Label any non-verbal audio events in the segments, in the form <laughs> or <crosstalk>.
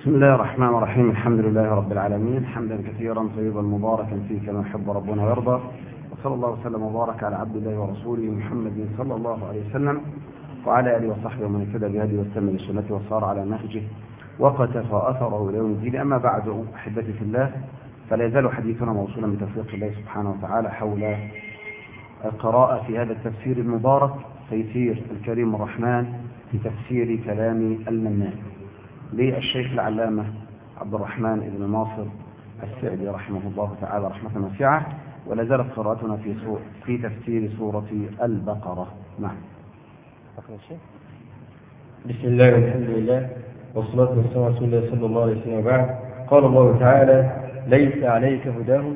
بسم الله الرحمن الرحيم. الحمد لله رب العالمين. حمدا كثيرا طيبا مباركا فيه كما يحب ربنا ويرضى. وصلى الله وسلم وبارك على عبد الله ورسوله محمد صلى الله عليه وسلم وعلى آله وصحبه ومن اهتدى بهدي واستنى بسنته وصار على نهجه وقتفى أثره إلى يوم الدين. أما بعد أحبتي في الله فلا يزال حديثنا موصولا بتوفيق الله سبحانه وتعالى حول القراءة في هذا التفسير المبارك تيسير الكريم الرحمن في تفسير كلام المنان. للشيخ العلامة عبد الرحمن بن ناصر السعدي رحمه الله تعالى رحمة واسعة ولا زالت قراءتنا في في تفسير سورة البقرة. نعم. بسم الله والحمد لله والصلاة والسلام على رسول الله صلى الله عليه وسلم وبعد. قال الله تعالى ليس عليك هداهم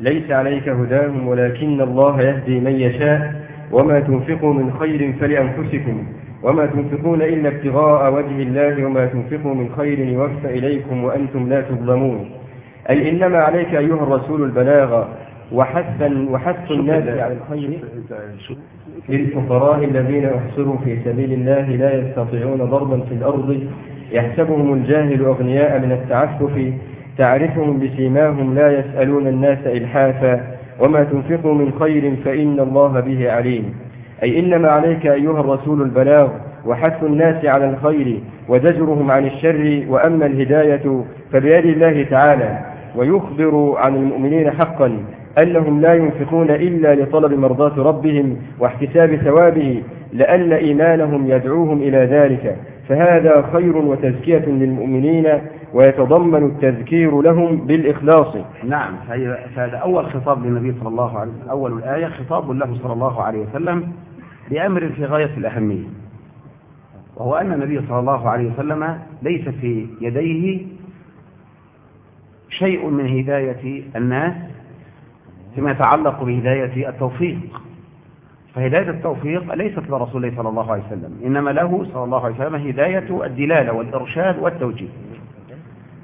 ليس عليك هداهم ولكن الله يهدي من يشاء وما تنفقوا من خير فلأنفسكم. وما تنفقون إلا ابتغاء وجه الله وما تنفقوا من خير يوفى إليكم وأنتم لا تظلمون. أي إنما عليك أيها الرسول البلاغ وحث وحث الناس على الخير للفقراء الذين أحصروا في سبيل الله لا يستطيعون ضربا في الأرض. يحسبهم الجاهل أغنياء من التعفف. تعرفهم بسيماهم لا يسألون الناس إلحافا. وما تنفقوا من خير فإن الله به عليم. أي إنما عليك أيها الرسول البلاغ وحث الناس على الخير وزجرهم عن الشر وأما الهداية فبيد الله تعالى ويخبر عن المؤمنين حقا أنهم لا ينفقون إلا لطلب مرضاة ربهم واحتساب ثوابه لأن إيمانهم يدعوهم إلى ذلك فهذا خير وتزكية للمؤمنين ويتضمن التذكير لهم بالإخلاص. نعم فهذا أول خطاب للنبي صلى الله عليه وسلم أول الآية خطاب له صلى الله عليه وسلم بأمر في غاية الأهمية وهو أن النبي صلى الله عليه وسلم ليس في يديه شيء من هداية الناس فيما يتعلق بهداية التوفيق. فهداية التوفيق ليست لرسول الله صلى الله عليه وسلم إنما له صلى الله عليه وسلم هداية الدلالة والإرشاد والتوجيه.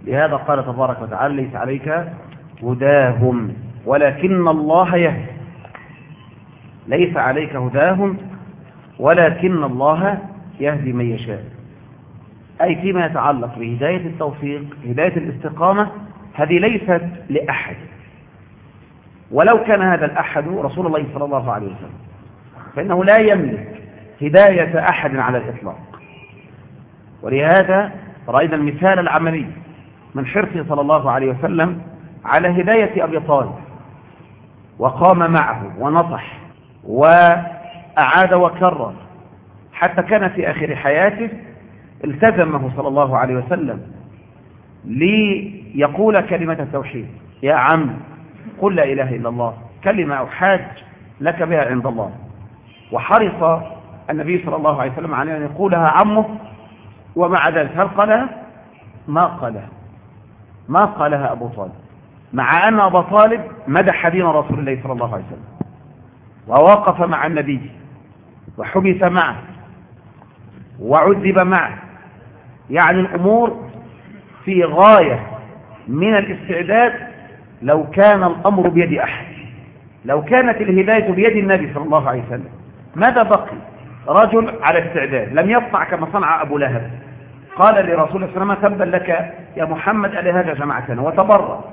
لهذا قال تبارك وتعالى ليس عليك هداهم ولكن الله يهدي. ليس عليك هداهم ولكن الله يهدي من يشاء. أي فيما يتعلق بهداية التوفيق هداية الاستقامة هذه ليست لأحد. ولو كان هذا الأحد رسول الله صلى الله عليه وسلم فإنه لا يملك هداية أحد على الإطلاق. ولهذا رأينا المثال العملي من حرصه صلى الله عليه وسلم على هداية أبي طالب وقام معه ونصح وأعاد وكرر. حتى كان في آخر حياته التزمه صلى الله عليه وسلم ليقول كلمة التوحيد. يا عم قل لا إله إلا الله. كلمة أحاج لك بها عند الله. وحرص النبي صلى الله عليه وسلم على أن يقولها عمه ومع ذلك هل قالها؟ ما قالها. ما قالها أبو طالب. مع أن أبا طالب مدح دين رسول الله صلى الله عليه وسلم ووقف مع النبي. وحبس معه وعذب معه. يعني الأمور في غاية من الاستعداد لو كان الأمر بيد أحد. لو كانت الهداية بيد النبي صلى الله عليه وسلم. ماذا بقي؟ رجل على استعداد. لم يصنع كما صنع أبو لهب. قال لرسول الله عليه وسلم تبا لك يا محمد ألي هذا جماعتنا وتبرأ.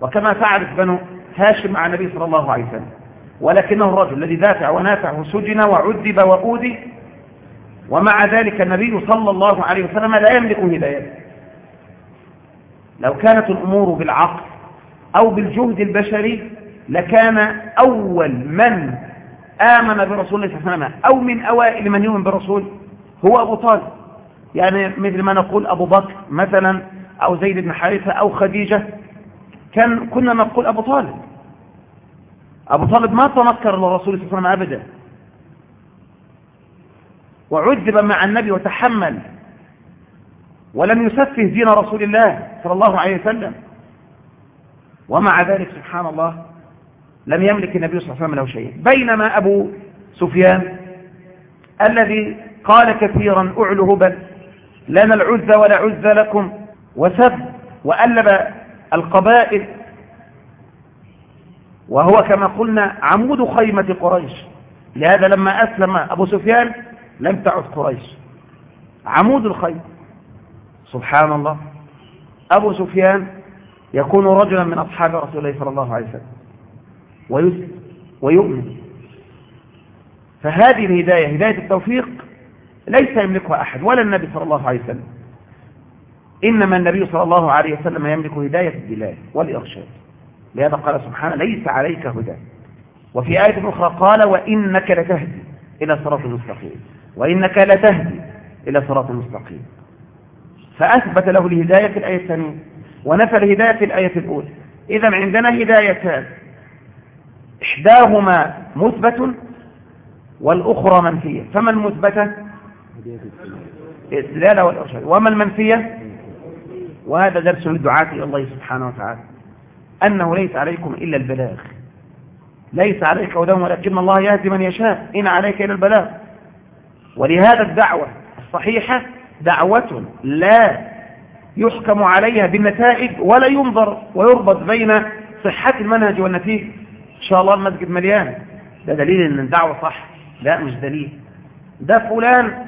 وكما فعلت بنو هاشم مع النبي صلى الله عليه وسلم. ولكنه الرجل الذي دافع ونافع وسجن وعذب وأوذي. ومع ذلك النبي صلى الله عليه وسلم لا يملك هدايته لو كانت الأمور بالعقل أو بالجهد البشري لكان أول من آمن برسول الله صلى الله عليه وسلم أو من أوائل من يؤمن بالرسول هو أبو طالب. يعني مثل ما نقول أبو بكر مثلا أو زيد بن حارثة أو خديجة. كان كنا نقول أبو طالب. أبو طالب ما تنكر للرسول صلى الله عليه وسلم أبدا. وعذب مع النبي وتحمل. ولم يسفه دين رسول الله صلى الله عليه وسلم. ومع ذلك سبحان الله لم يملك النبي صلى الله عليه وسلم له شيء. بينما أبو سفيان الذي قال كثيرا أعل هبل لنا العز ولا عز لكم وسب وألب القبائل وهو كما قلنا عمود خيمة قريش. لهذا لما أسلم أبو سفيان لم تعد قريش. عمود الخيمة. سبحان الله. أبو سفيان يكون رجلا من أصحاب رسول الله صلى الله عليه وسلم. ويسلم ويؤمن. فهذه الهداية هداية التوفيق ليس يملكها أحد ولا النبي صلى الله عليه وسلم. إنما النبي صلى الله عليه وسلم يملك هداية الدلال والإرشاد. لهذا قال سبحانه ليس عليك هدى. وفي آية أخرى قال وإنك لتهدي إلى صراط المستقيم وإنك لتهدي إلى صراط المستقيم فأثبت له الهداية في الآية الثانية. ونفى الهداية في الآية الأولى. إذا عندنا هدايتان. إحداهما مثبت والأخرى منفية. فما المثبتة؟ الدلالة والإرشاد وما المنفية؟ وهذا درس للدعاة إلى الله سبحانه وتعالى. أنه ليس عليكم إلا البلاغ. ليس عليك هدى ولكن الله يهدي من يشاء. إن عليك إلى البلاغ. ولهذا الدعوة الصحيحة دعوة لا يحكم عليها بالنتائج ولا ينظر ويربط بين صحة المنهج والنتيجة. إن شاء الله المسجد مليان. ده دليل أن الدعوة صح. لا مش دليل. ده فلان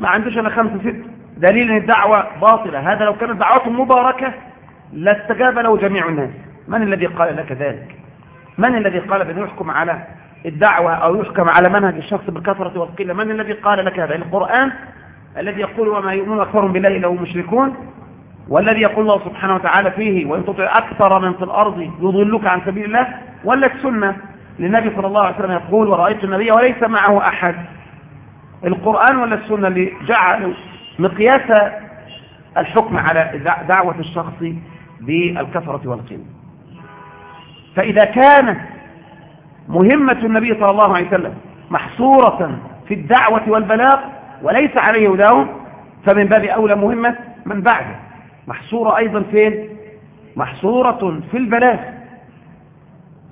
ما عندوش أنا خمسة ست. دليل أن الدعوة باطلة. هذا لو كانت دعوته مباركة لاستجاب له جميع الناس. من الذي قال لك ذلك؟ من الذي قال بأن يحكم على الدعوة أو يحكم على منهج الشخص بالكثرة والقلة؟ من الذي قال لك هذا؟ القرآن الذي يقول وما يؤمنون أكثرهم بالله إلا هم مشركون؟ والذي يقول الله سبحانه وتعالى فيه وإن تطع أكثر من في الأرض يضلك عن سبيل الله؟ ولا السنة. للنبي صلى الله عليه وسلم يقول ورأيت النبي وليس معه أحد. القرآن ولا السنة اللي جعلوا مقياس الحكم على دعوة الشخص بالكثرة والقلة. فإذا كانت مهمة النبي صلى الله عليه وسلم محصورة في الدعوة والبلاغ وليس عليه هداهم فمن باب أولى مهمة من بعده. محصورة أيضا فين؟ محصورة في البلاغ.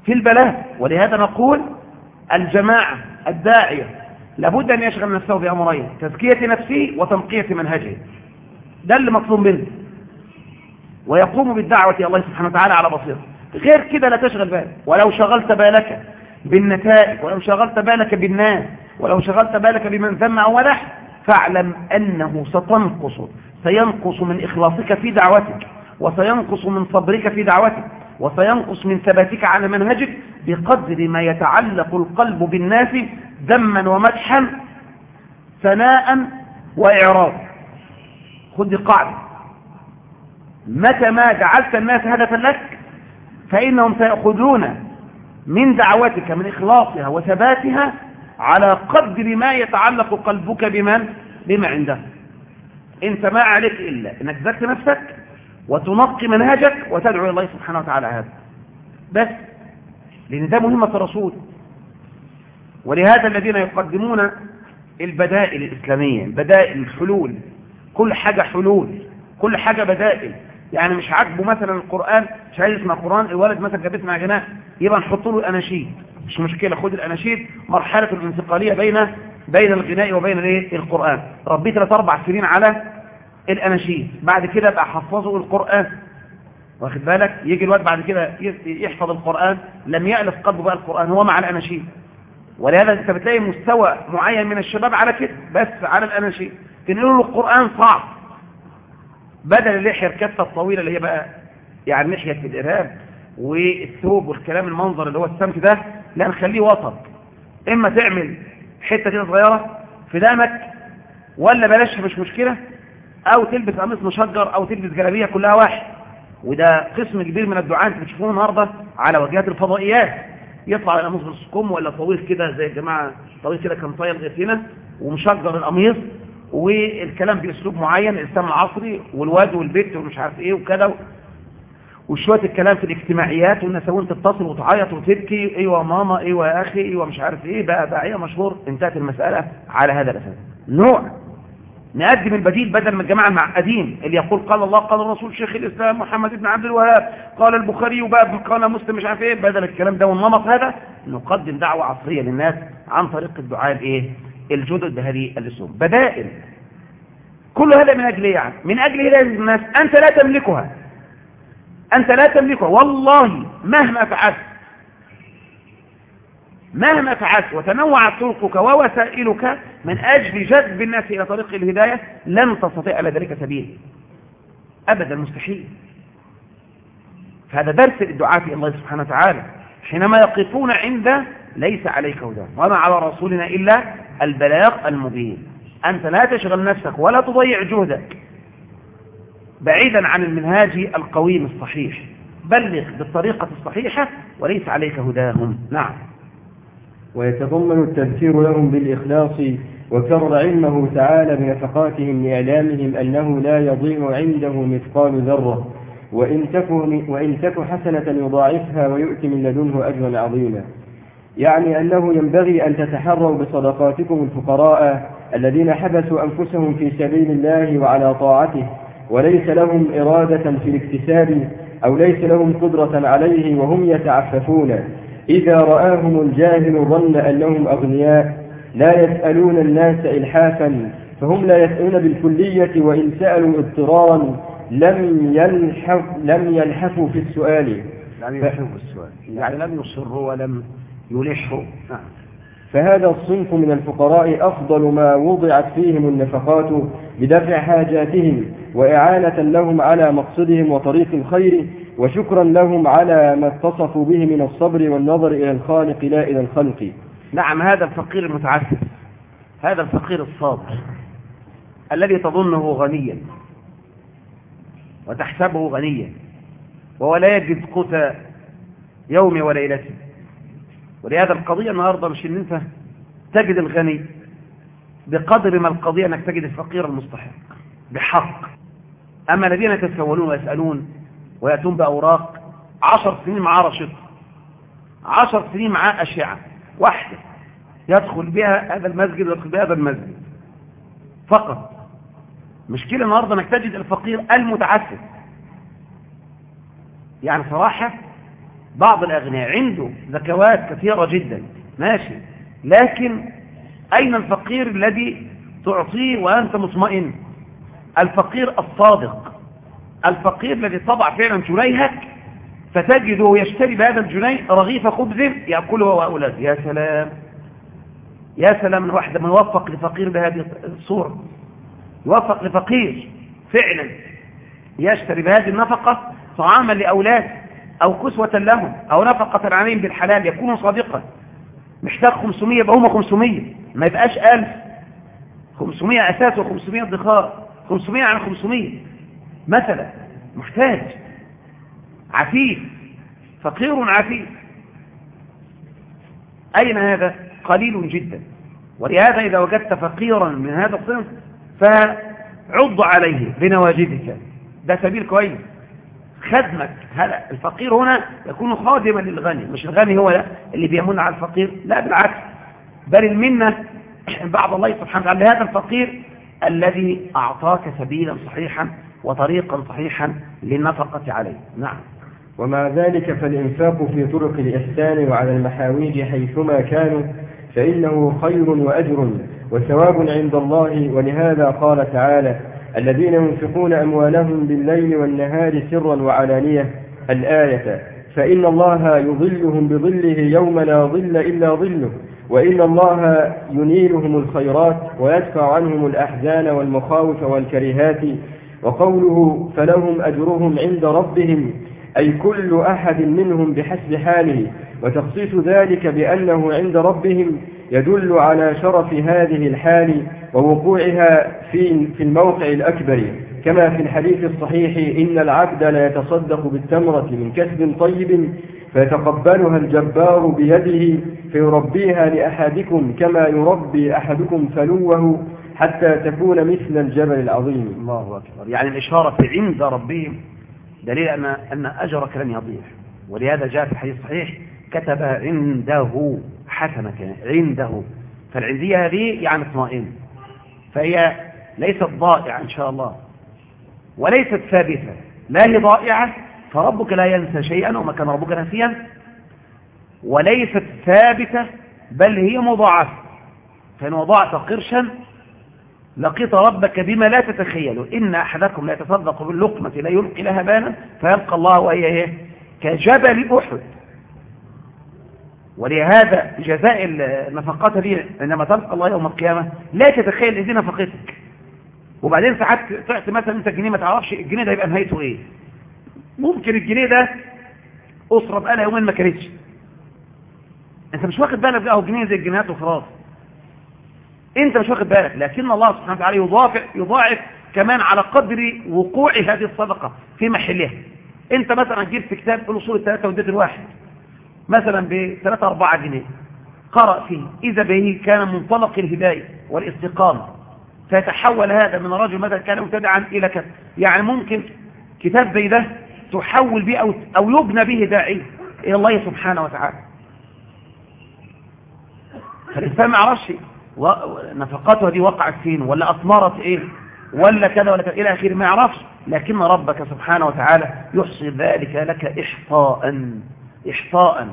في البلاغ. ولهذا نقول الجماعة الداعية لابد أن يشغل نفسه بأمرين تزكية نفسه وتنقية منهجه. ده اللي مطلوب منه. ويقوم بالدعوة الله سبحانه وتعالى على بصيرة. غير كده لا تشغل بالك. ولو شغلت بالك بالنتائج ولو شغلت بالك بالناس ولو شغلت بالك بمن أو مدح فاعلم أنه ستنقص سينقص من إخلاصك في دعوتك وسينقص من صبرك في دعوتك وسينقص من ثباتك على منهجك بقدر ما يتعلق القلب بالناس ذما ومدحا ثناء وإعراض خذ قاعدة. متى ما جعلت الناس هدفا لك؟ فإنهم سيأخذون من دعوتك من إخلاصها وثباتها على قدر ما يتعلق قلبك بمن؟ بما عنده إنت ما عليك إلا أنك تذكر نفسك وتنقي منهجك وتدعو إلى الله سبحانه وتعالى هذا. بس لأن ده مهمة الرسول. ولهذا الذين يقدمون البدائل الإسلامية البدائل الحلول كل حاجة حلول كل حاجة بدائل. يعني مش عاجبه مثلا القرآن مش عايز يسمع قرآن الولد مثلا كان بيسمع غناء يبقى نحط له الأناشيد. مش مشكلة خد الأناشيد مرحلة الانتقالية بين بين الغناء وبين الايه القرآن. ربيه ثلاث أربع سنين على الأناشيد. بعد كده بقى حفظه القرآن. واخد بالك؟ يجي الوقت بعد كده يحفظ القرآن. لم يألف قلبه بقى القرآن هو مع الأناشيد. ولهذا أنت بتلاقي مستوى معين من الشباب على كده بس على الأناشيد. تنقلوا له القرآن صعب. بدل اللحية الكفة الطويلة اللي هي بقى يعني لحية الإرهاب والثوب والكلام المنظر اللي هو السمت ده لا نخليه وسط إما تعمل حتة كده صغيرة في دامك ولا بلاش مش مشكلة أو تلبس قميص مشجر أو تلبس جلابية كلها واحد. وده قسم كبير من الدعاء أنت بتشوفوه النهارده على واجهات الفضائيات. يطلع القميص بالسكوم ولا طويل كده زي الجماعة طويل كده كان طايل لغايه هنا ومشجر القميص والكلام بأسلوب معين الاسلام العصري والواد والبيت ومش عارف إيه وكده وشوية الكلام في الاجتماعيات والنسوين تتصل وتعيط وتبكي أيوه ماما أيوه يا أخي أيوه مش عارف إيه بقى داعيه مشهور. انتهت المسألة على هذا الأساس. نوع نقدم البديل بدل من الجماعة المعقدين اللي يقول قال الله قال الرسول شيخ الإسلام محمد بن عبد الوهاب قال البخاري وباب قال مسلم مش عارف إيه بدل الكلام ده والنمط هذا نقدم دعوة عصرية للناس عن طريق الدعاء الإيه؟ الجدد بهذه الأسلوب. بدائل. كل هذا من أجل إيه يعني؟ من أجل هداية الناس؟ أنت لا تملكها. أنت لا تملكها. والله مهما فعلت مهما فعلت وتنوعت طرقك ووسائلك من أجل جذب الناس إلى طريق الهداية لن تستطيع على ذلك سبيل. أبدا مستحيل. فهذا درس للدعاة إلى الله سبحانه وتعالى. حينما يقفون عند ليس عليك هداهم وما على رسولنا إلا البلاغ المبين. أنت لا تشغل نفسك ولا تضيع جهدك. بعيدا عن المنهاج القويم الصحيح. بلغ بالطريقة الصحيحة وليس عليك هداهم. نعم. ويتضمن التذكير لهم بالإخلاص وكرر علمه تعالى بنفقاتهم لإعلامهم أنه لا يضيع عنده مثقال ذرة. وإن تك, وإن حسنة يضاعفها ويؤتي من لدنه أجرا عظيما. يعني أنه ينبغي أن تتحروا بصدقاتكم الفقراء الذين حبسوا أنفسهم في سبيل الله وعلى طاعته وليس لهم إرادة في الاكتساب أو ليس لهم قدرة عليه وهم يتعففون. إذا رآهم الجاهل ظن أنهم أغنياء لا يسألون الناس إلحافا فهم لا يسألون بالكلية وإن سألوا اضطرارا لم يلحف لم يلحفوا في السؤال. لم يلحفوا في السؤال. يعني لم يصروا ولم يلحوا نعم. فهذا الصنف من الفقراء أفضل ما وضعت فيهم النفقات بدفع حاجاتهم وإعانة لهم على مقصدهم وطريق الخير وشكرا لهم على ما اتصفوا به من الصبر والنظر إلى الخالق لا إلى الخلق. نعم هذا الفقير المتعسف. هذا الفقير الصابر. الذي تظنه غنيا. وتحسبه غنيا. وهو لا يجد قوت يوم وليلته ولهذا القضية النهاردة مش إن أنت تجد الغني بقدر ما القضية إنك تجد الفقير المستحق بحق. أما الذين يتسولون ويسألون ويأتون بأوراق عشر سنين معاه رشد عشر سنين معاه أشعة واحدة يدخل بها هذا المسجد ويدخل بها هذا المسجد. فقط. مشكلة النهاردة إنك تجد الفقير المتعسف. يعني صراحة بعض الأغنياء عنده زكوات كثيرة جدا ماشي لكن أين الفقير الذي تعطيه وأنت مطمئن؟ الفقير الصادق الفقير الذي طبع فعلا جنيهك فتجده يشتري بهذا الجنيه رغيف خبز يأكله وأولاده. يا سلام يا سلام من واحد من يوفق لفقير بهذه الصورة يوفق لفقير فعلا يشتري بهذه النفقة طعاما لأولاده. أو كسوة لهم أو نفقة عليهم بالحلال يكون صادقا محتاج 500 يبقى هم 500 ما يبقاش 1000 500 أساس و500 ادخار. 500 عن 500 مثلا محتاج. عفيف. فقير عفيف. أين هذا؟ قليل جدا. ولهذا إذا وجدت فقيرا من هذا الصنف فعض عليه بنواجذك. ده سبيل كويس. خدمك. هذا الفقير هنا يكون خادما للغني مش الغني هو اللي بيمن على الفقير. لا بالعكس. بل المنة <clears throat> بعض الله سبحانه وتعالى. لهذا الفقير الذي أعطاك سبيلا صحيحا وطريقا صحيحا للنفقة عليه. نعم. ومع ذلك فالإنفاق في طرق الإحسان وعلى المحاويج حيثما كانوا فإنه خير وأجر وثواب عند الله. ولهذا قال تعالى الذين ينفقون أموالهم بالليل والنهار سرا وعلانية الآية فإن الله يظلهم بظله يوم لا ظل إلا ظله وإن الله ينيلهم الخيرات ويدفع عنهم الأحزان والمخاوف والكرهات وقوله فلهم أجرهم عند ربهم أي كل أحد منهم بحسب حاله وتخصيص ذلك بأنه عند ربهم يدل على شرف هذه الحال ووقوعها في في الموقع الأكبر كما في الحديث الصحيح إن العبد لا يتصدق بالتمرة من كسب طيب فيتقبلها الجبار بيده فيربيها لأحدكم كما يربي أحدكم فلوه حتى تكون مثل الجبل العظيم. الله أكبر. يعني الإشارة في عند ربهم دليل أن, أن أجرك لن يضيع. ولهذا جاء في الحديث الصحيح كتب عنده. حسنة عنده. فالعندية هذه يعني اطمئن. فهي ليست ضائعة إن شاء الله. وليست ثابتة. لا هي ضائعة فربك لا ينسى شيئا وما كان ربك نسيا. وليست ثابتة بل هي مضاعفة. فإن وضعت قرشا لقيت ربك بما لا تتخيل إن أحدكم لا يتصدق باللقمة لا يلقي لها بانا فيلقى الله وهي إيه؟ كجبل أحد. ولهذا جزاء النفقات دي عندما تلقى الله يوم القيامة لا تتخيل إذن نفقتك. وبعدين ساعات طلعت مثلا أنت جنيه ما تعرفش الجنيه ده يبقى نهايته إيه؟ ممكن الجنيه ده أسرة بقالها يومين ما كانتش. أنت مش واخد بالك بقى هو جنيه زي الجنيهات وخلاص. أنت مش واخد بالك لكن الله سبحانه وتعالى يضاعف يضاعف كمان على قدر وقوع هذه الصدقة في محلها. أنت مثلا جبت كتاب الاصول الثلاثة واديت الواحد مثلا ب 3 4 جنيه. قرأ فيه. إذا به كان منطلق الهداية والاستقامة. فيتحول هذا من رجل مثلا كان مبتدعا إلى كذا. يعني ممكن كتاب زي ده تحول به أو, أو يبنى به داعي إلى الله سبحانه وتعالى. فالإنسان ما يعرفش نفقاته دي وقعت فين ولا أثمرت إيه ولا كذا ولا كذا إلى آخره ما يعرفش لكن ربك سبحانه وتعالى يحصي ذلك لك إحصاء. إحصاء.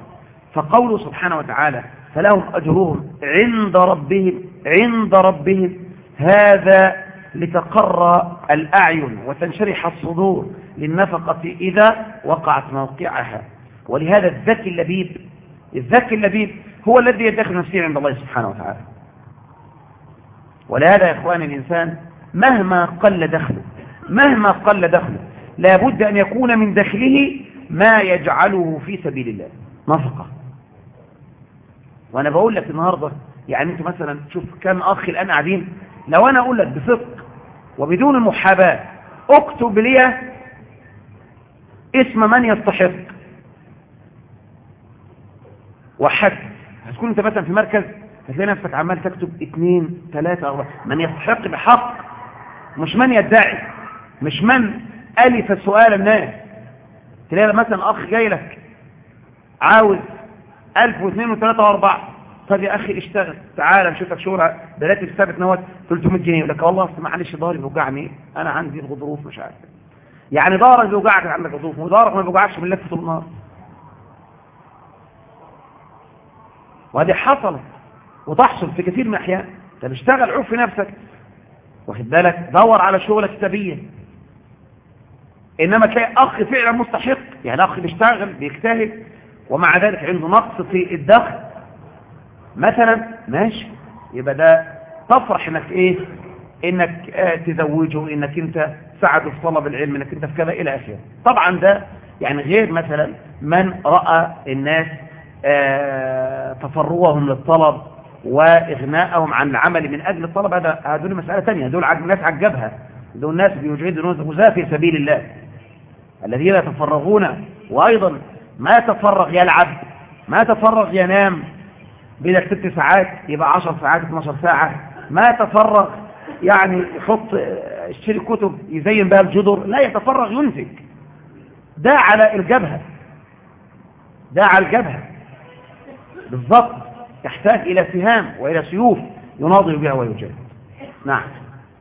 فقوله سبحانه وتعالى فلهم أجرهم عند ربهم عند ربهم. هذا لتقر الأعين وتنشرح الصدور للنفقة إذا وقعت موقعها. ولهذا الذكي اللبيب الذكي اللبيب هو الذي يدخل نفسه عند الله سبحانه وتعالى. ولهذا يا إخواني الإنسان مهما قل دخله مهما قل دخله لابد أن يكون من دخله ما يجعله في سبيل الله. نفقة. وأنا بقول لك النهاردة يعني انت مثلا شوف كم أخ الآن قاعدين. لو أنا أقول لك بصدق وبدون المحاباة اكتب لي اسم من يستحق. وحد. هتكون أنت مثلا في مركز هتلاقي نفسك عمال تكتب اثنين ثلاثة أربعة. من يستحق بحق مش من يدعي مش من ألف سؤال الناس. تلاقي مثلا أخ جاي لك عاوز ألف واثنين وثلاثة وأربعة. طب يا أخي اشتغل تعال نشوفك شغل براتب ثابت نوت 300 جنيه. يقول لك والله أصل معلش ضهري بيوجعني أنا عندي الغضروف مش عارف. يعني ضهرك بيوجعك عندك غضروف وضهرك ما بيوجعكش من لفة النار. وهذه حصلت وتحصل في كثير من الأحيان. طب اشتغل عوف في نفسك. واخد بالك؟ دور على شغلك سبيا. إنما تلاقي أخ فعلا مستحق. يعني أخ بيشتغل بيجتهد ومع ذلك عنده نقص في الدخل. مثلا ماشي. يبقى ده تفرح إنك إيه؟ إنك آه تزوجه إنك أنت تساعده في طلب العلم إنك أنت في كذا إلى آخره. طبعا ده يعني غير مثلا من رأى الناس آه تفرغهم للطلب واغناءهم عن العمل من أجل الطلب. هذا هذول مسألة ثانية دول ناس عجبها. دول ناس بيجهدوا غزاة في سبيل الله. الذين يتفرغون وأيضا ما تفرغ يلعب ما تفرغ ينام بدك ست ساعات يبقى عشر ساعات 12 ساعة ما تفرغ يعني يحط يشتري كتب يزين بها الجدر لا يتفرغ ينتج ده على الجبهة. ده على الجبهة. بالضبط. يحتاج إلى سهام وإلى سيوف يناضل بها ويجاهد. نعم.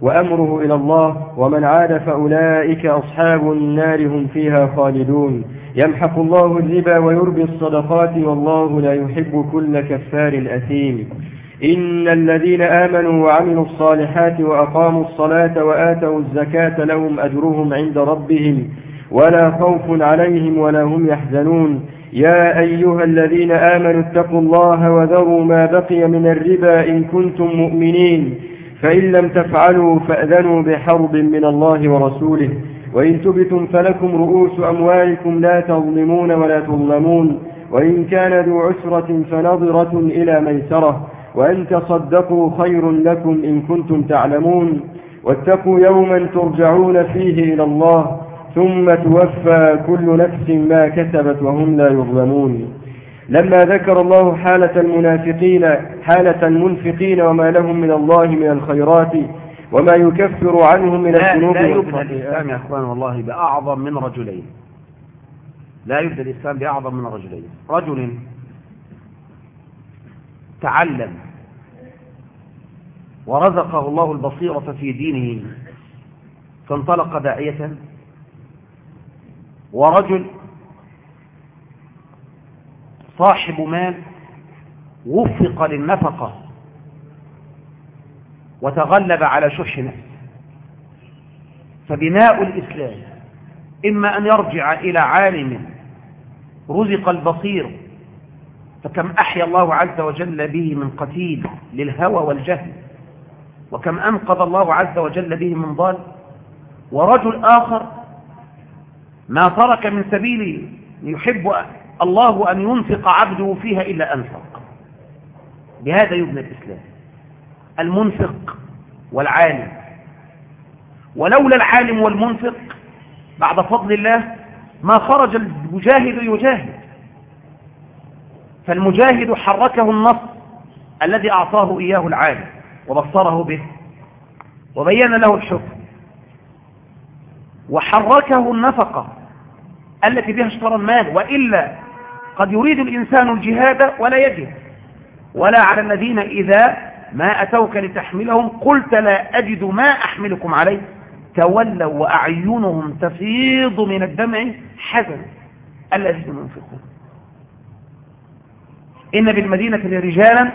وأمره إلى الله ومن عاد فأولئك أصحاب النار هم فيها خالدون. يمحق الله الربا ويربي الصدقات والله لا يحب كل كفار أثيم. إن الذين آمنوا وعملوا الصالحات وأقاموا الصلاة وآتوا الزكاة لهم أجرهم عند ربهم ولا خوف عليهم ولا هم يحزنون. يا أيها الذين آمنوا اتقوا الله وذروا ما بقي من الربا إن كنتم مؤمنين. فإن لم تفعلوا فأذنوا بحرب من الله ورسوله وإن تبتم فلكم رؤوس أموالكم لا تظلمون ولا تظلمون وإن كان ذو عسرة فنظرة إلى ميسرة وأن تصدقوا خير لكم إن كنتم تعلمون. واتقوا يوما ترجعون فيه إلى الله ثم توفى كل نفس ما كسبت وهم لا يظلمون. لما ذكر الله حالة المنافقين حالة المنفقين وما لهم من الله من الخيرات وما يكفر عنهم من الذنوب لا يبدأ الإسلام يا أخوان والله بأعظم من رجلين. لا يبدأ الإسلام بأعظم من رجلين. رجل تعلم ورزقه الله البصيرة في دينه فانطلق داعية صاحب مال وفق للنفقة وتغلب على شح نفسه. فبناء الإسلام إما أن يرجع إلى عالم رزق البصير فكم أحيا الله عز وجل به من قتيل للهوى والجهل وكم أنقذ الله عز وجل به من ضال ورجل آخر ما ترك من سبيل يحب الله أن ينفق عبده فيها إلا أنفق. بهذا يبنى الإسلام. المنفق والعالم. ولولا العالم والمنفق بعد فضل الله ما خرج المجاهد يجاهد. فالمجاهد حركه النص الذي أعطاه إياه العالم وبصره به وبين له الحكم. وحركه النفقة التي بها اشترى المال وإلا قد يريد الإنسان الجهاد ولا يجد. ولا على الذين إذا ما أتوك لتحملهم قلت لا أجد ما أحملكم عليه. تولوا وأعينهم تفيض من الدمع حزن. الذين ينفقون. إن بالمدينة لرجالا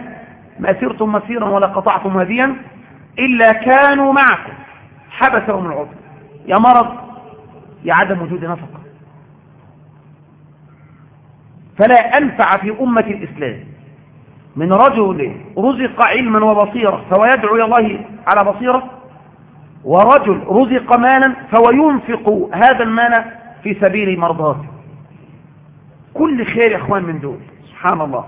ما سرتم مسيرا ولا قطعتم هديا إلا كانوا معكم. حبسهم العذر يا مرض. يا عدم وجود نفقة. فلا أنفع في أمة الإسلام. من رجل رزق علما وبصيرة فهو يدعو إلى الله على بصيرة ورجل رزق مالا فهو ينفق هذا المال في سبيل مرضاته. كل خير يا إخوان من دول سبحان الله.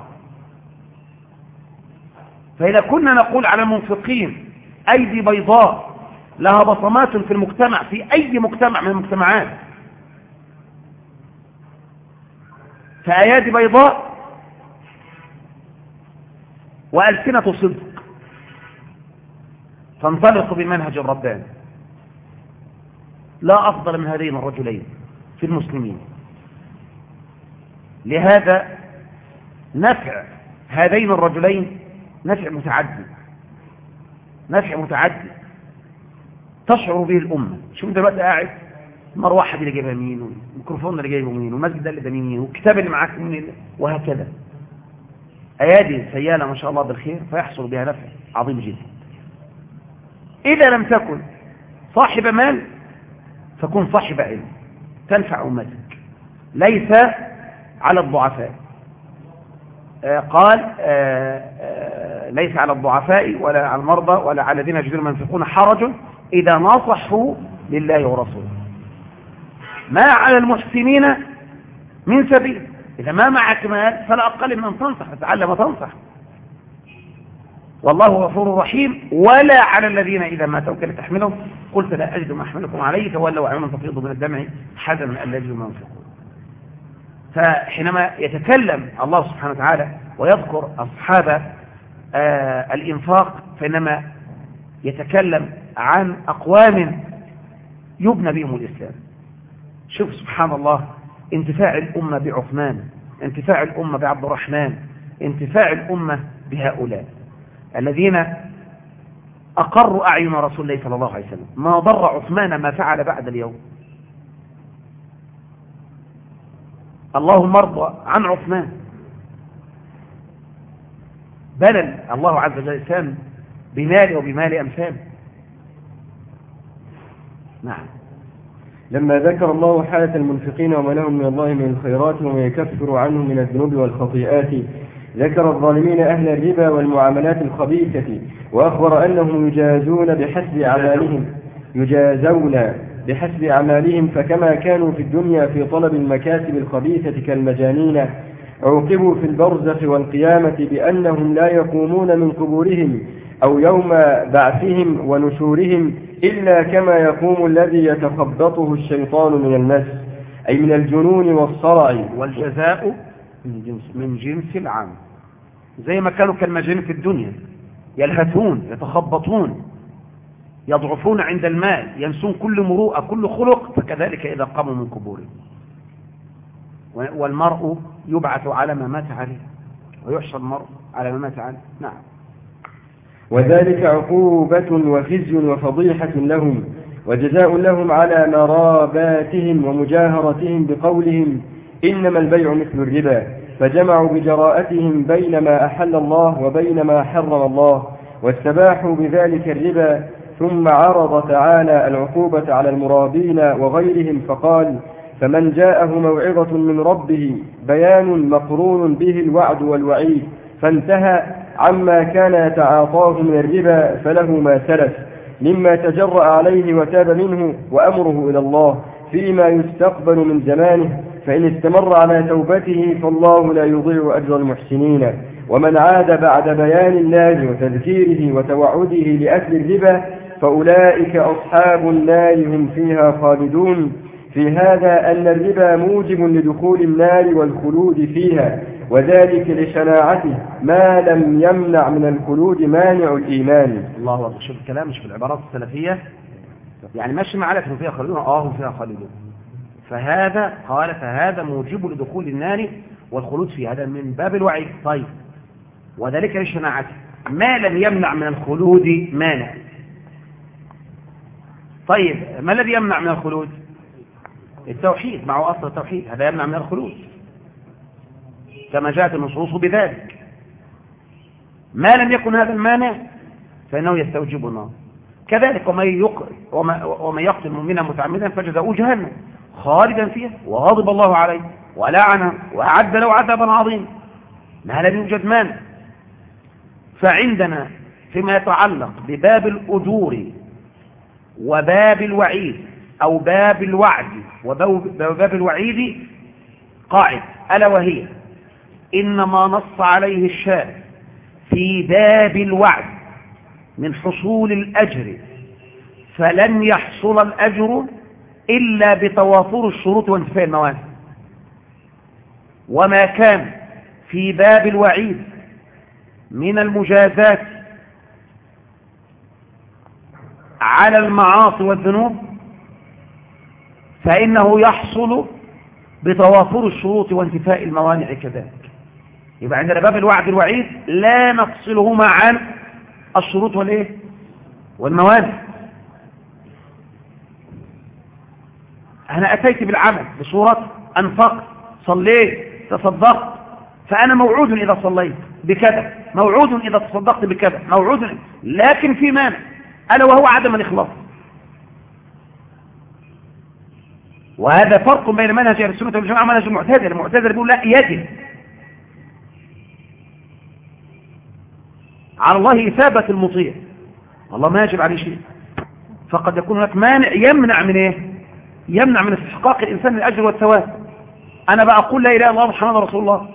فإذا كنا نقول على المنفقين أيدي بيضاء لها بصمات في المجتمع في أي مجتمع من المجتمعات فأيادي بيضاء وألسنة صدق. تنطلق بمنهج الرباني لا أفضل من هذين الرجلين في المسلمين. لهذا نفع هذين الرجلين نفع متعدي نفع متعدي تشعر به الأمة. شوف دلوقتي قاعد مروحة دي اللي مين والميكروفون اللي جايبه مين والمسجد ده اللي ده مين والكتاب اللي معاك مين وهكذا. أيادي سيالة ما شاء الله بالخير فيحصل بها نفع عظيم جدا. إذا لم تكن صاحب مال فكن صاحب علم تنفع أمتك. ليس على الضعفاء. آه قال آه آه ليس على الضعفاء ولا على المرضى ولا على الذين يجدون ينفقون حرج إذا نصحوا لله ورسوله. ما على المحسنين من سبيل. إذا ما معك مال فلا أقل من أن تنصح تتعلم تنصح والله غفور رحيم. ولا على الذين إذا ما توك لتحملهم قلت لا أجد ما أحملكم عليه تولوا أعينهم تفيض من الدمع حزنا لا يجدوا ما ينفقون. فحينما يتكلم الله سبحانه وتعالى ويذكر أصحاب آه الإنفاق فإنما يتكلم عن أقوام يبنى بهم الإسلام. شوف سبحان الله انتفاع الأمة بعثمان انتفاع الأمة بعبد الرحمن انتفاع الأمة بهؤلاء الذين أقروا أعين رسول الله صلى الله عليه وسلم. ما ضر عثمان ما فعل بعد اليوم. اللهم ارضى عن عثمان. بلل الله عز وجل سام بمال وبمال أمثال نعم. لما ذكر الله حالة المنفقين وما لهم من الله من الخيرات وما يكفر عنهم من الذنوب والخطيئات ذكر الظالمين أهل الربا والمعاملات الخبيثة وأخبر أنهم يجازون بحسب أعمالهم يجازون بحسب أعمالهم فكما كانوا في الدنيا في طلب المكاسب الخبيثة كالمجانين عوقبوا في البرزخ والقيامة بأنهم لا يقومون من قبورهم أو يوم بعثهم ونشورهم إلا كما يقوم الذي يتخبطه الشيطان من المس أي من الجنون والصرع. والجزاء من جنس, من جنس العام. زي ما كانوا كالمجانين في الدنيا يلهثون يتخبطون يضعفون عند المال ينسون كل مروءة كل خلق فكذلك إذا قاموا من قبورهم. والمرء يبعث على ما مات عليه ويحشر المرء على ما مات عليه. نعم. وذلك عقوبة وخزي وفضيحة لهم وجزاء لهم على مراباتهم ومجاهرتهم بقولهم إنما البيع مثل الربا فجمعوا بجراءتهم بين ما أحل الله وبين ما حرم الله واستباحوا بذلك الربا ثم عرض تعالى العقوبة على المرابين وغيرهم فقال فمن جاءه موعظة من ربه بيان مقرون به الوعد والوعيد فانتهى عما كان يتعاطاه من الربا فله ما سلف مما تجرأ عليه وتاب منه وأمره إلى الله فيما يستقبل من زمانه فإن استمر على توبته فالله لا يضيع أجر المحسنين. ومن عاد بعد بيان الله وتذكيره وتوعده لأكل الربا فأولئك أصحاب النار هم فيها خالدون. في هذا أن الربا موجب لدخول النار والخلود فيها وذلك لشناعته ما لم يمنع من الخلود مانع الإيمان الله أكبر. شوف الكلام مش في العبارات السلفية. يعني ماشي معلك هم فيها خالدون؟ آه هم فيها خالدون. فهذا قال فهذا موجب لدخول النار والخلود فيها. هذا من باب الوعي. طيب. وذلك لشناعته. ما لم يمنع من الخلود مانع. طيب ما الذي يمنع من الخلود؟ التوحيد معه أصل التوحيد. هذا يمنع من الخلود. كما جاءت النصوص بذلك. ما لم يكن هذا المانع فإنه يستوجب النار. كذلك ومن يقتل مؤمنا متعمدا فجزاؤه جهنم. خالدا فيها وغضب الله عليه ولعنه وأعد له عذابا عظيما ما لم يوجد مانع. فعندنا فيما يتعلق بباب الأجور وباب الوعيد أو باب الوعد وباب الوعيد قاعد ألا وهي إنما نص عليه الشارع في باب الوعد من حصول الأجر فلن يحصل الأجر إلا بتوافر الشروط وانتفاء الموانع. وما كان في باب الوعيد من المجازات على المعاصي والذنوب فإنه يحصل بتوافر الشروط وانتفاء الموانع كذلك. يبقى عندنا باب الوعد الوعيد لا نفصلهما عن الشروط والإيه؟ والموانع أنا أتيت بالعمل بصورة أنفقت صليت تصدقت فأنا موعود إذا صليت بكذا موعود إذا تصدقت بكذا موعود. لكن في مانع ألا وهو عدم الإخلاص. وهذا فرق بين منهج أهل السنة والجماعة ومنهج المعتزلة. المعتزلة بيقول لا يجب على الله إثابة المطيع. الله ما يجب عليه شيء. فقد يكون هناك مانع يمنع من إيه؟ يمنع من استحقاق الإنسان الأجر والثواب. أنا بقى أقول لا إله إلا الله محمد رسول الله.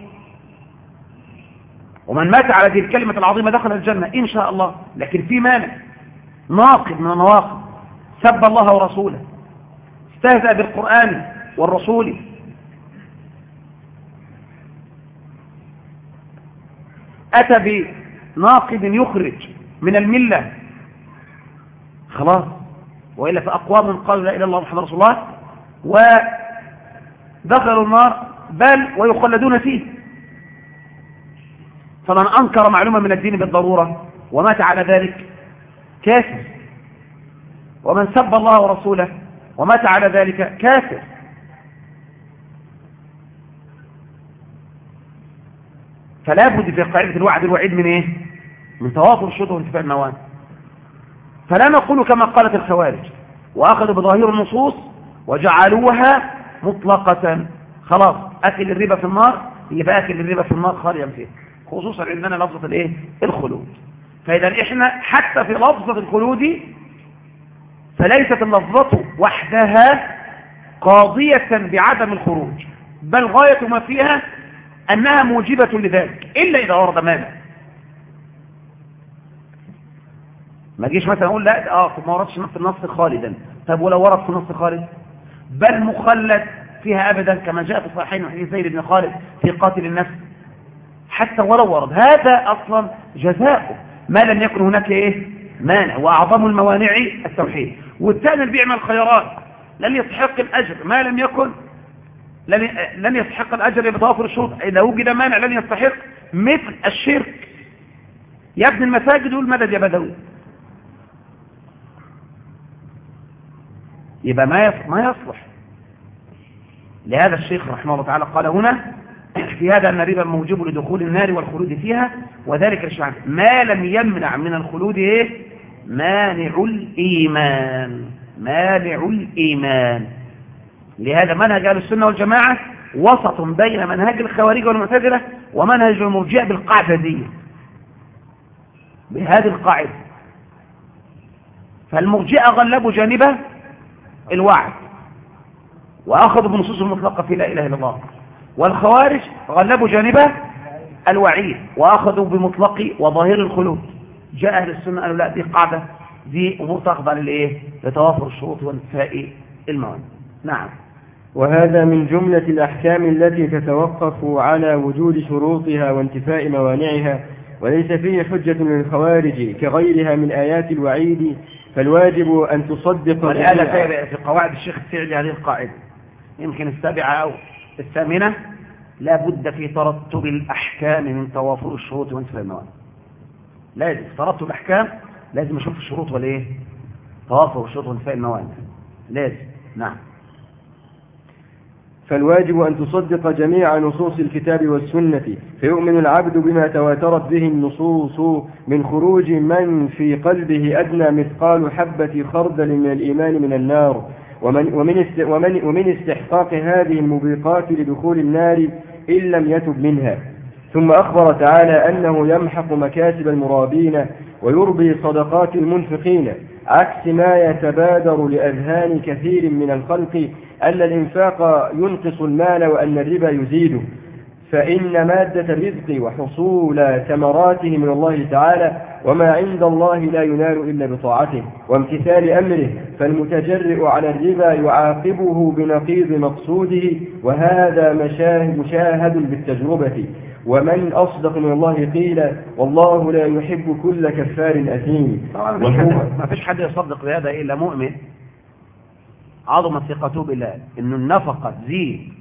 ومن مات على هذه الكلمة العظيمة دخل الجنة إن شاء الله. لكن في مانع. ناقض من النواقض. سب الله ورسوله. استهزأ بالقرآن والرسول. أتى ناقد يخرج من الملة. خلاص. وإلا فأقوام قالوا لا إله إلا الله محمد رسول الله. ودخلوا النار. بل ويخلدون فيه. فمن أنكر معلومة من الدين بالضرورة ومات على ذلك كافر. ومن سب الله ورسوله ومات على ذلك كافر. فلا بد في قاعدة الوعد الوعيد من إيه؟ من توافر الشروط وانتفاع الموانع فلا نقول كما قالت الخوارج وأخذوا بظاهر النصوص وجعلوها مطلقة. خلاص أكل الربا في النار يبقى أكل الربا في النار خاليا فيه خصوصا عندنا لفظة الإيه؟ الخلود. فاذا إحنا حتى في لفظة الخلود فليست اللفظة وحدها قاضية بعدم الخروج بل غاية ما فيها أنها موجبة لذلك إلا إذا ورد مانع ما جيش مثلا أقول لا آه ما وردش في النص خالدا. طب ولو ورد في النص خالد؟ بل مخلد فيها أبدا كما جاء في الصحيحين وحديث زيد بن خالد في قاتل النفس. حتى ولو ورد هذا أصلا جزاؤه. ما لم يكن هناك إيه؟ مانع وأعظم الموانع التوحيد. والثاني بيعمل خيرات لن يستحق الأجر. ما لم يكن لن لن يستحق الأجر بتوافر الشروط إذا وجد مانع لن يستحق. مثل الشرك. يبني المساجد والمدد يا بدوي يبقى ما ما يصلح. لهذا الشيخ رحمه الله تعالى قال هنا في هذا أن الربا موجب لدخول النار والخلود فيها وذلك الشعب ما لم يمنع من الخلود إيه؟ مانع الإيمان. مانع الإيمان. لهذا منهج أهل السنة والجماعة وسط بين منهج الخوارج والمعتزلة ومنهج المرجئة بالقاعدة. دي بهذه القاعدة. فالمرجئة غلبوا جانبه الوعد وأخذوا بنصوص المطلقة في لا إله إلا الله. والخوارج غلبوا جانبه الوعيد وأخذوا بمطلق وظاهر الخلود. جاء أهل السنة قالوا لا دي قاعدة دي أمور تخضع للإيه؟ لتوافر الشروط وانتفاء الموانع. نعم. وهذا من جملة الأحكام التي تتوقف على وجود شروطها وانتفاء موانعها وليس فيه حجة للخوارج كغيرها من آيات الوعيد فالواجب أن تصدق ولهذا في قواعد الشيخ السعدي هذه القاعدة. يمكن السابعة أو الثامنة لا بد في ترتب الأحكام من توافر الشروط وانتفاء الموانع. لازم ترتب الأحكام لازم أشوف الشروط والإيه؟ توافر الشروط وانتفاء الموانع. لازم نعم. فالواجب أن تصدق جميع نصوص الكتاب والسنة فيؤمن العبد بما تواترت به النصوص من خروج من في قلبه أدنى مثقال حبة خردل من الإيمان من النار. ومن, ومن, استحقاق هذه المبيقات لدخول النار إن لم يتب منها. ثم أخبر تعالى أنه يمحق مكاسب المرابين ويربي صدقات المنفقين عكس ما يتبادر لأذهان كثير من الخلق أن الإنفاق ينقص المال وأن الربا يزيده فإن مادة الرزق وحصول ثمراته من الله تعالى وما عند الله لا ينال إلا بطاعته وامتثال أمره فالمتجرئ على الربا يعاقبه بنقيض مقصوده وهذا مشاهد مشاهد بالتجربة. ومن أصدق من الله قيل والله لا يحب كل كفار أثيم. ما فيش حد يصدق بهذا إلا مؤمن. عظمت ثقته بالله إن النفقة تزيد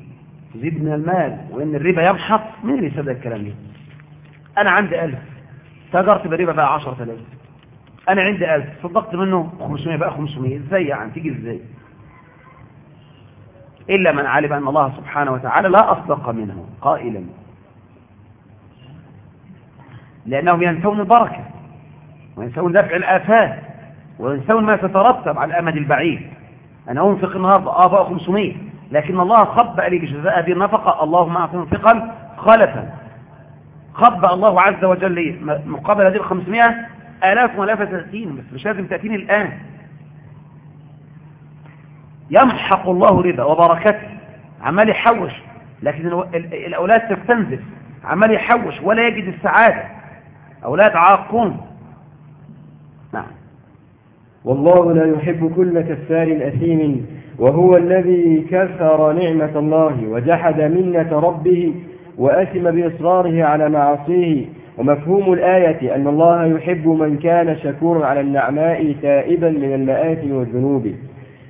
تزيد من المال وإن الربا يمحط مين اللي يصدق الكلام ده؟ أنا عندي ألف. تجرت بالربا بقى 10000 أنا عندي ألف. صدقت منه 500 بقى 500 إزاي يعني؟ تيجي إزاي؟ إلا من علم أن الله سبحانه وتعالى لا أصدق منه قائلا. لأنهم ينسون البركة وينسون دفع الآفات وينسون ما تترتب على الأمد البعيد. أنا أنفق النهاردة آه بقى 500 لكن الله خبأ لي بجزاء هذه النفقة. اللهم أعطي منفقا خلفا. خبأ الله عز وجل لي مقابل هذه ال 500 آلاف وآلاف تأتين بس مش لازم تأتيني الآن. يمحق الله ربا وبركته. عمال يحوش. لكن الأولاد تستنزف. عمال يحوش. ولا يجد السعادة. أولاد عاقون. نعم. والله لا يحب كل كفار أثيم وهو الذي كفر نعمة الله وجحد منة ربه وأثم بإصراره على معصيه ومفهوم الآية أن الله يحب من كان شكورا على النعماء تائبا من المآثم والذنوب.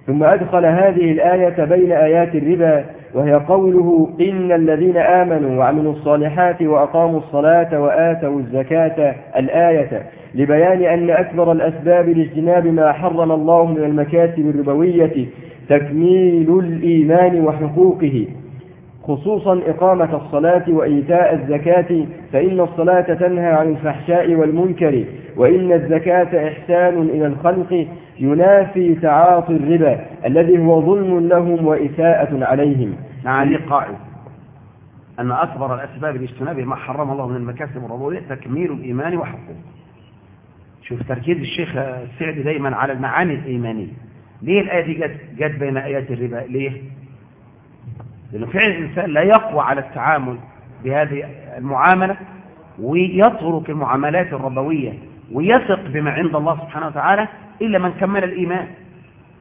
ثم أدخل هذه الآية بين آيات الربا وهي قوله إن الذين آمنوا وعملوا الصالحات وأقاموا الصلاة وآتوا الزكاة الآية لبيان أن أكبر الأسباب لاجتناب ما حرم الله من المكاسب الربوية تكميل الإيمان وحقوقه. خصوصا إقامة الصلاة وإيتاء الزكاة فإن الصلاة تنهى عن الفحشاء والمنكر وإن الزكاة إحسان إلى الخلق ينافي تعاطي الربا الذي هو ظلم لهم وإساءة عليهم. نعم قائد أن أكبر الأسباب لاجتناب ما حرم الله من المكاسب الربوية تكميل الإيمان وحقه. شوف تركيز الشيخ السعدي دايما على المعاني الإيمانية. ليه الآية دي جت بين آيات الربا؟ ليه؟ لأنه فعل الإنسان لا يقوى على التعامل بهذه المعاملة ويترك المعاملات الربوية ويثق بما عند الله سبحانه وتعالى إلا من كمل الإيمان.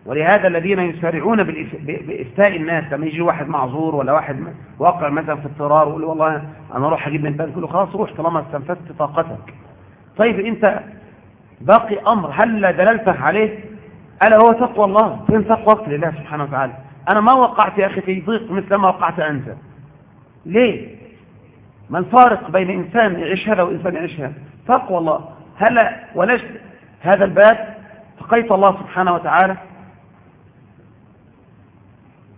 ولهذا الذين يسارعون بإفتاء الناس لما يجي واحد معذور ولا واحد واقع مثلا في اضطرار ويقول والله أنا أروح أجيب من البنك له خلاص روح طالما استنفذت طاقتك. طيب أنت باقي أمر هل دللتك عليه؟ ألا هو تقوى الله؟ فين تقوى لله سبحانه وتعالى؟ أنا ما وقعت يا أخي في ضيق مثل ما وقعت أنت. ليه؟ ما الفارق بين إنسان يعيش هذا وإنسان يعيش هذا. تقوى الله هل ولجت هذا الباب تقيت الله سبحانه وتعالى؟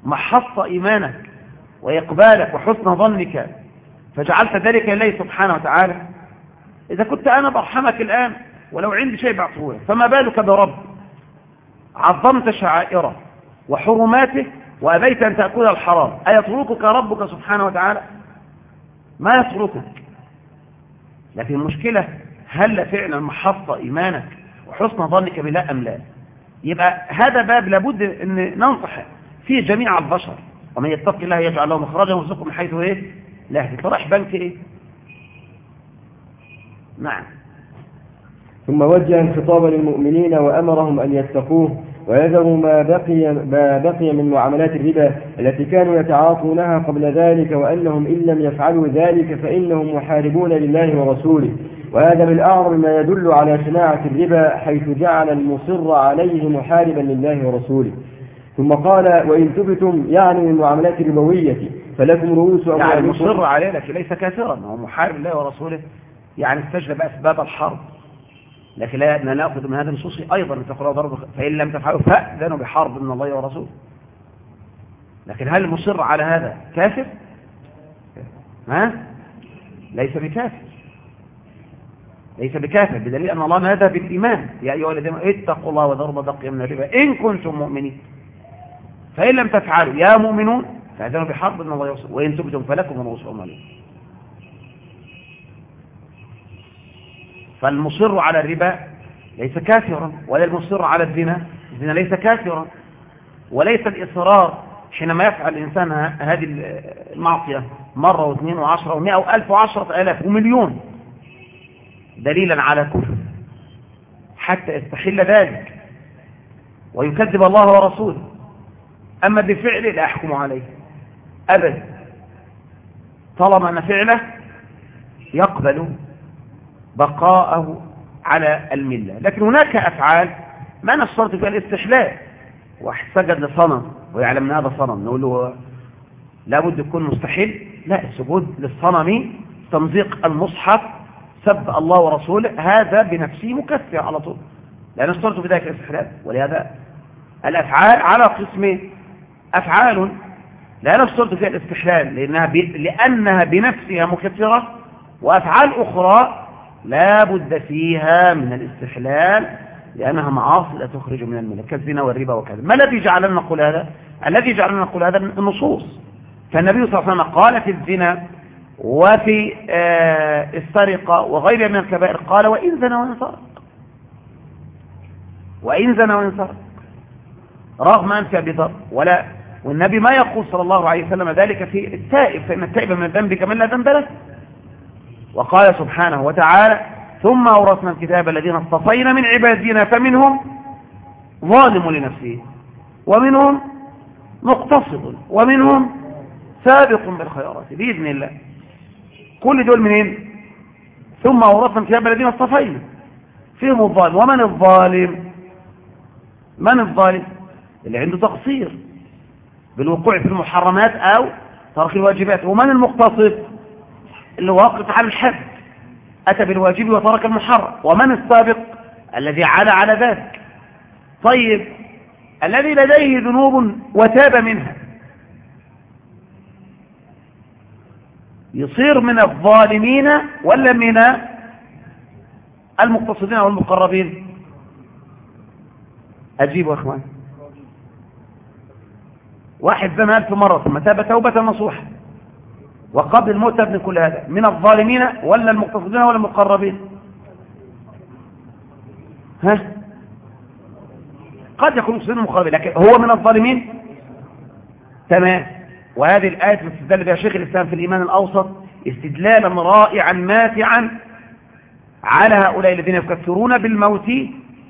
محص إيمانك وإقبالك وحسن ظنك فجعلت ذلك لله سبحانه وتعالى. إذا كنت أنا برحمك الآن ولو عندي شيء بعطوه فما بالك برب؟ عظمت شعائره وحرماته وأبيت أن تأكل الحرام. أيتركك ربك سبحانه وتعالى؟ ما يتركك. لكن المشكلة هل فعلا محط إيمانك وحسن ظنك بالله أم لا؟ يبقى هذا باب لابد أن ننصح فيه جميع البشر. ومن يتق الله يجعل له مخرجا ويرزقه من حيث إيه؟ لا تروح بنك إيه؟ نعم. ثم وجه خطابا للمؤمنين وأمرهم أن يتقوه. ويذروا ما بقي, ما بقي من معاملات الربا التي كانوا يتعاطونها قبل ذلك وأنهم إن لم يفعلوا ذلك فإنهم محاربون لله ورسوله. وهذا من أعظم ما يدل على شناعة الربا حيث جعل المصر عليه محاربا لله ورسوله. ثم قال وإن تبتم يعني من المعاملات الربوية فلكم رؤوس أموالكم. يعني المصر عليه لكن ليس كافرا هو محارب لله ورسوله يعني استجلب أسباب الحرب. لكن لا نأخذ من هذا النصوص أيضا أن تقرأ ضرب فإن لم تفعلوا فأذنوا بحرب من الله ورسوله. لكن هل المصر على هذا كافر؟ ها؟ ليس بكافر. ليس بكافر بدليل أن الله نادى بالإيمان؟ يا أيها الذين اتقوا الله وذروا بقي من الربا إن كنتم مؤمنين. فإن لم تفعلوا يا مؤمنون فأذنوا بحرب من الله ورسوله. وإن تبتم فلكم رؤوس أموالكم فالمصر على الربا ليس كافرا ولا المصر على الزنا الزنا ليس كافرا. وليس الإصرار حينما يفعل الإنسان هذه المعصية مرة واثنين وعشرة ومئة وألف وعشرة ألاف ومليون دليلا على كفر. حتى يستحل ذلك ويكذب الله ورسوله. أما بفعله لا أحكم عليه. أبدا. طالما أن فعله يقبل بقاءه على الملة. لكن هناك أفعال ما نشترط فيها الاستحلال. واحد سجد لصنم ويعلم ان هذا صنم. نقول له لابد يكون مستحيل. لا السجود للصنم تمزيق المصحف سب الله ورسوله هذا بنفسه مكفر على طول. لا نشترط في ذلك الاستحلال. ولهذا الأفعال على قسمين أفعال لا نشترط فيها الاستحلال لأنها, ب... لأنها بنفسها مكفرة وأفعال أخرى لا بد فيها من الاستحلال لأنها معاصي لا تخرج من الملك. كالزنا والربا وكذا. ما الذي جعلنا نقول هذا؟ الذي جعلنا نقول هذا النصوص. فالنبي صلى الله عليه وسلم قال في الزنا وفي آه السرقة وغيرها من الكبائر قال وإن زنا وإن سرق. وإن زنا وإن سرق. رغم أنف أبي ذر. ولا والنبي ما يقول صلى الله عليه وسلم ذلك في التائب فإن التائب من الذنب كمن لا ذنب له. وقال سبحانه وتعالى ثم أورثنا الكتاب الذين اصطفينا من عبادنا فمنهم ظالم لنفسه ومنهم مقتصد ومنهم سابق بالخيرات بإذن الله. كل دول منين؟ ثم أورثنا الكتاب الذين اصطفينا. فيهم الظالم. ومن الظالم؟ من الظالم؟ اللي عنده تقصير بالوقوع في المحرمات أو ترك الواجبات. ومن المقتصد؟ اللي واقف على الحد. أتى بالواجب وترك المحرم. ومن السابق؟ الذي علا على ذلك. طيب الذي لديه ذنوب وتاب منها. يصير من الظالمين ولا من المقتصدين والمقربين أجيبوا أخوان. واحد زنى ألف مرة ثم تاب توبة نصوحة. وقبل الموت ابن كل هذا. من الظالمين ولا المقتصدين ولا المقربين. ها؟ قد يكون مقتصدين المقربين لكن هو من الظالمين؟ تمام. وهذه الآية استدل بها شيخ الإسلام في الإيمان الأوسط استدلالا رائعا ماتعا على هؤلاء الذين يكفرون بالموت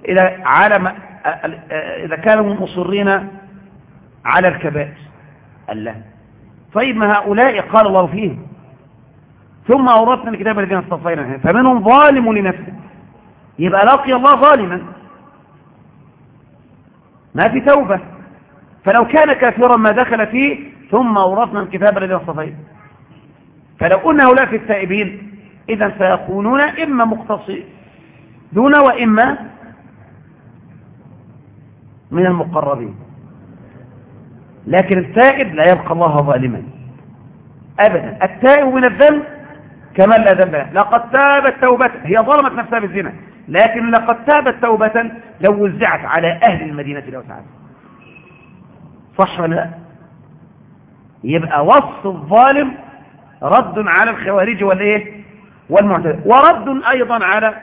إذا, على إذا كانوا مصرين على الكبائر. الله طيب ما هؤلاء قال الله فيهم. ثم أورثنا الكتاب الذين اصطفينا. فمنهم ظالم لنفسه. يبقى لقي الله ظالما. ما في توبة. فلو كان كافرا ما دخل فيه ثم أورثنا الكتاب الذين اصطفينا. فلو قلنا هؤلاء في التائبين إذا سيكونون إما مقتصدون وإما من المقربين. لكن التائب لا يبقى الله ظالما. أبدا. التائب من الذنب كمن لا ذنب له. لقد تابت توبة. هي ظلمت نفسها بالزنا. لكن لقد تابت توبة لو وزعت على أهل المدينة لو سعد صح ولا لا؟ يبقى وصف الظالم رد على الخوارج والايه والمعتدل. ورد أيضا على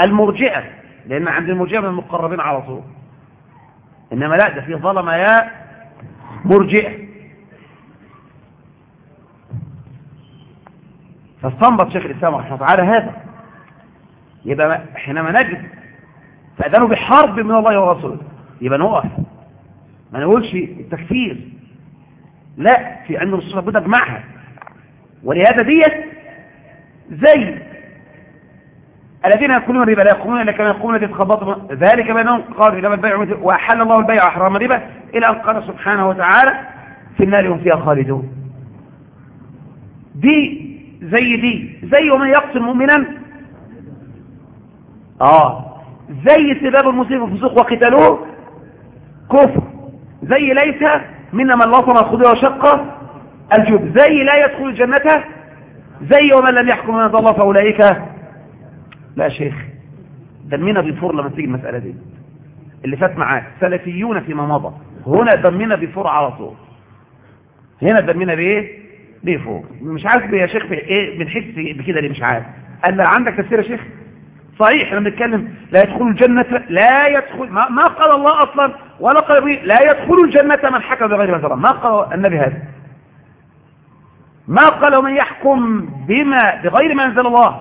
المرجئة. لأن عند المرجئة من المقربين على طول. إنما لا ده في ظلم يا مرجئة. فاستنبط شيخ الإسلام رحمه الله تعالى هذا. يبقى حينما نجد فأذنوا بحرب من الله ورسوله. يبقى نقف. ما نقولش التكفير. لا في عند الرسول لابد اجمعها ولهذا ديت زي الذين يأكلون الربا لا يقومون إلا كما يقومون الذي يتخبطوا ذلك بينهم قالوا انما البيع وأحل الله البيع واحرم الربا. إلى أن قال سبحانه وتعالى في النار هم فيها خالدون. دي زي دي. زي ومن يقتل مؤمنا. آه. زي سباب المسلم الفسوق وقتالوه كفر. زي ليس منا من لطم الخضر وشق الجب زي لا يدخل الجنة. زي ومن لم يحكم من الله فأولئك لا شيخ دمنا بيفور لما تيجي المسألة دي. اللي فات معاك سلفيون فيما مضى. هنا دمنا بيفور على طول. هنا دمنا بإيه؟ بيفور مش عارف يا شيخ إيه بنحس بكده ليه مش عارف. قال عندك تفسير يا شيخ؟ صحيح لما نتكلم لا يدخل الجنة لا يدخل ما, ما قال الله أصلا ولا قال لا يدخل الجنة من حكم بغير ما ما قال النبي هذا. ما قال من يحكم بما بغير ما أنزل الله.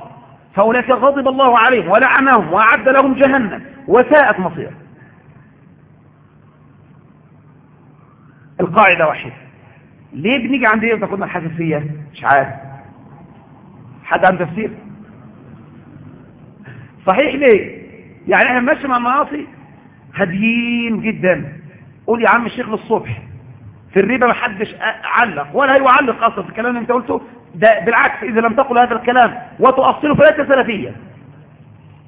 فأولئك غضب الله عليهم ولعنهم وأعد لهم جهنم وساءت مصير القاعدة واحدة ليه بنيجي عند إيه وتاخدنا الحساسية؟ مش عارف. حد عنده تفسير؟ صحيح ليه؟ يعني إحنا ماشي مع المعاصي هاديين جدا. قول يا عم الشيخ للصبح. في الربا ما حدش علق ولا هيعلق أصلا في الكلام اللي أنت قلته. ده بالعكس إذا لم تقل هذا الكلام وتؤصله فلا سلفيه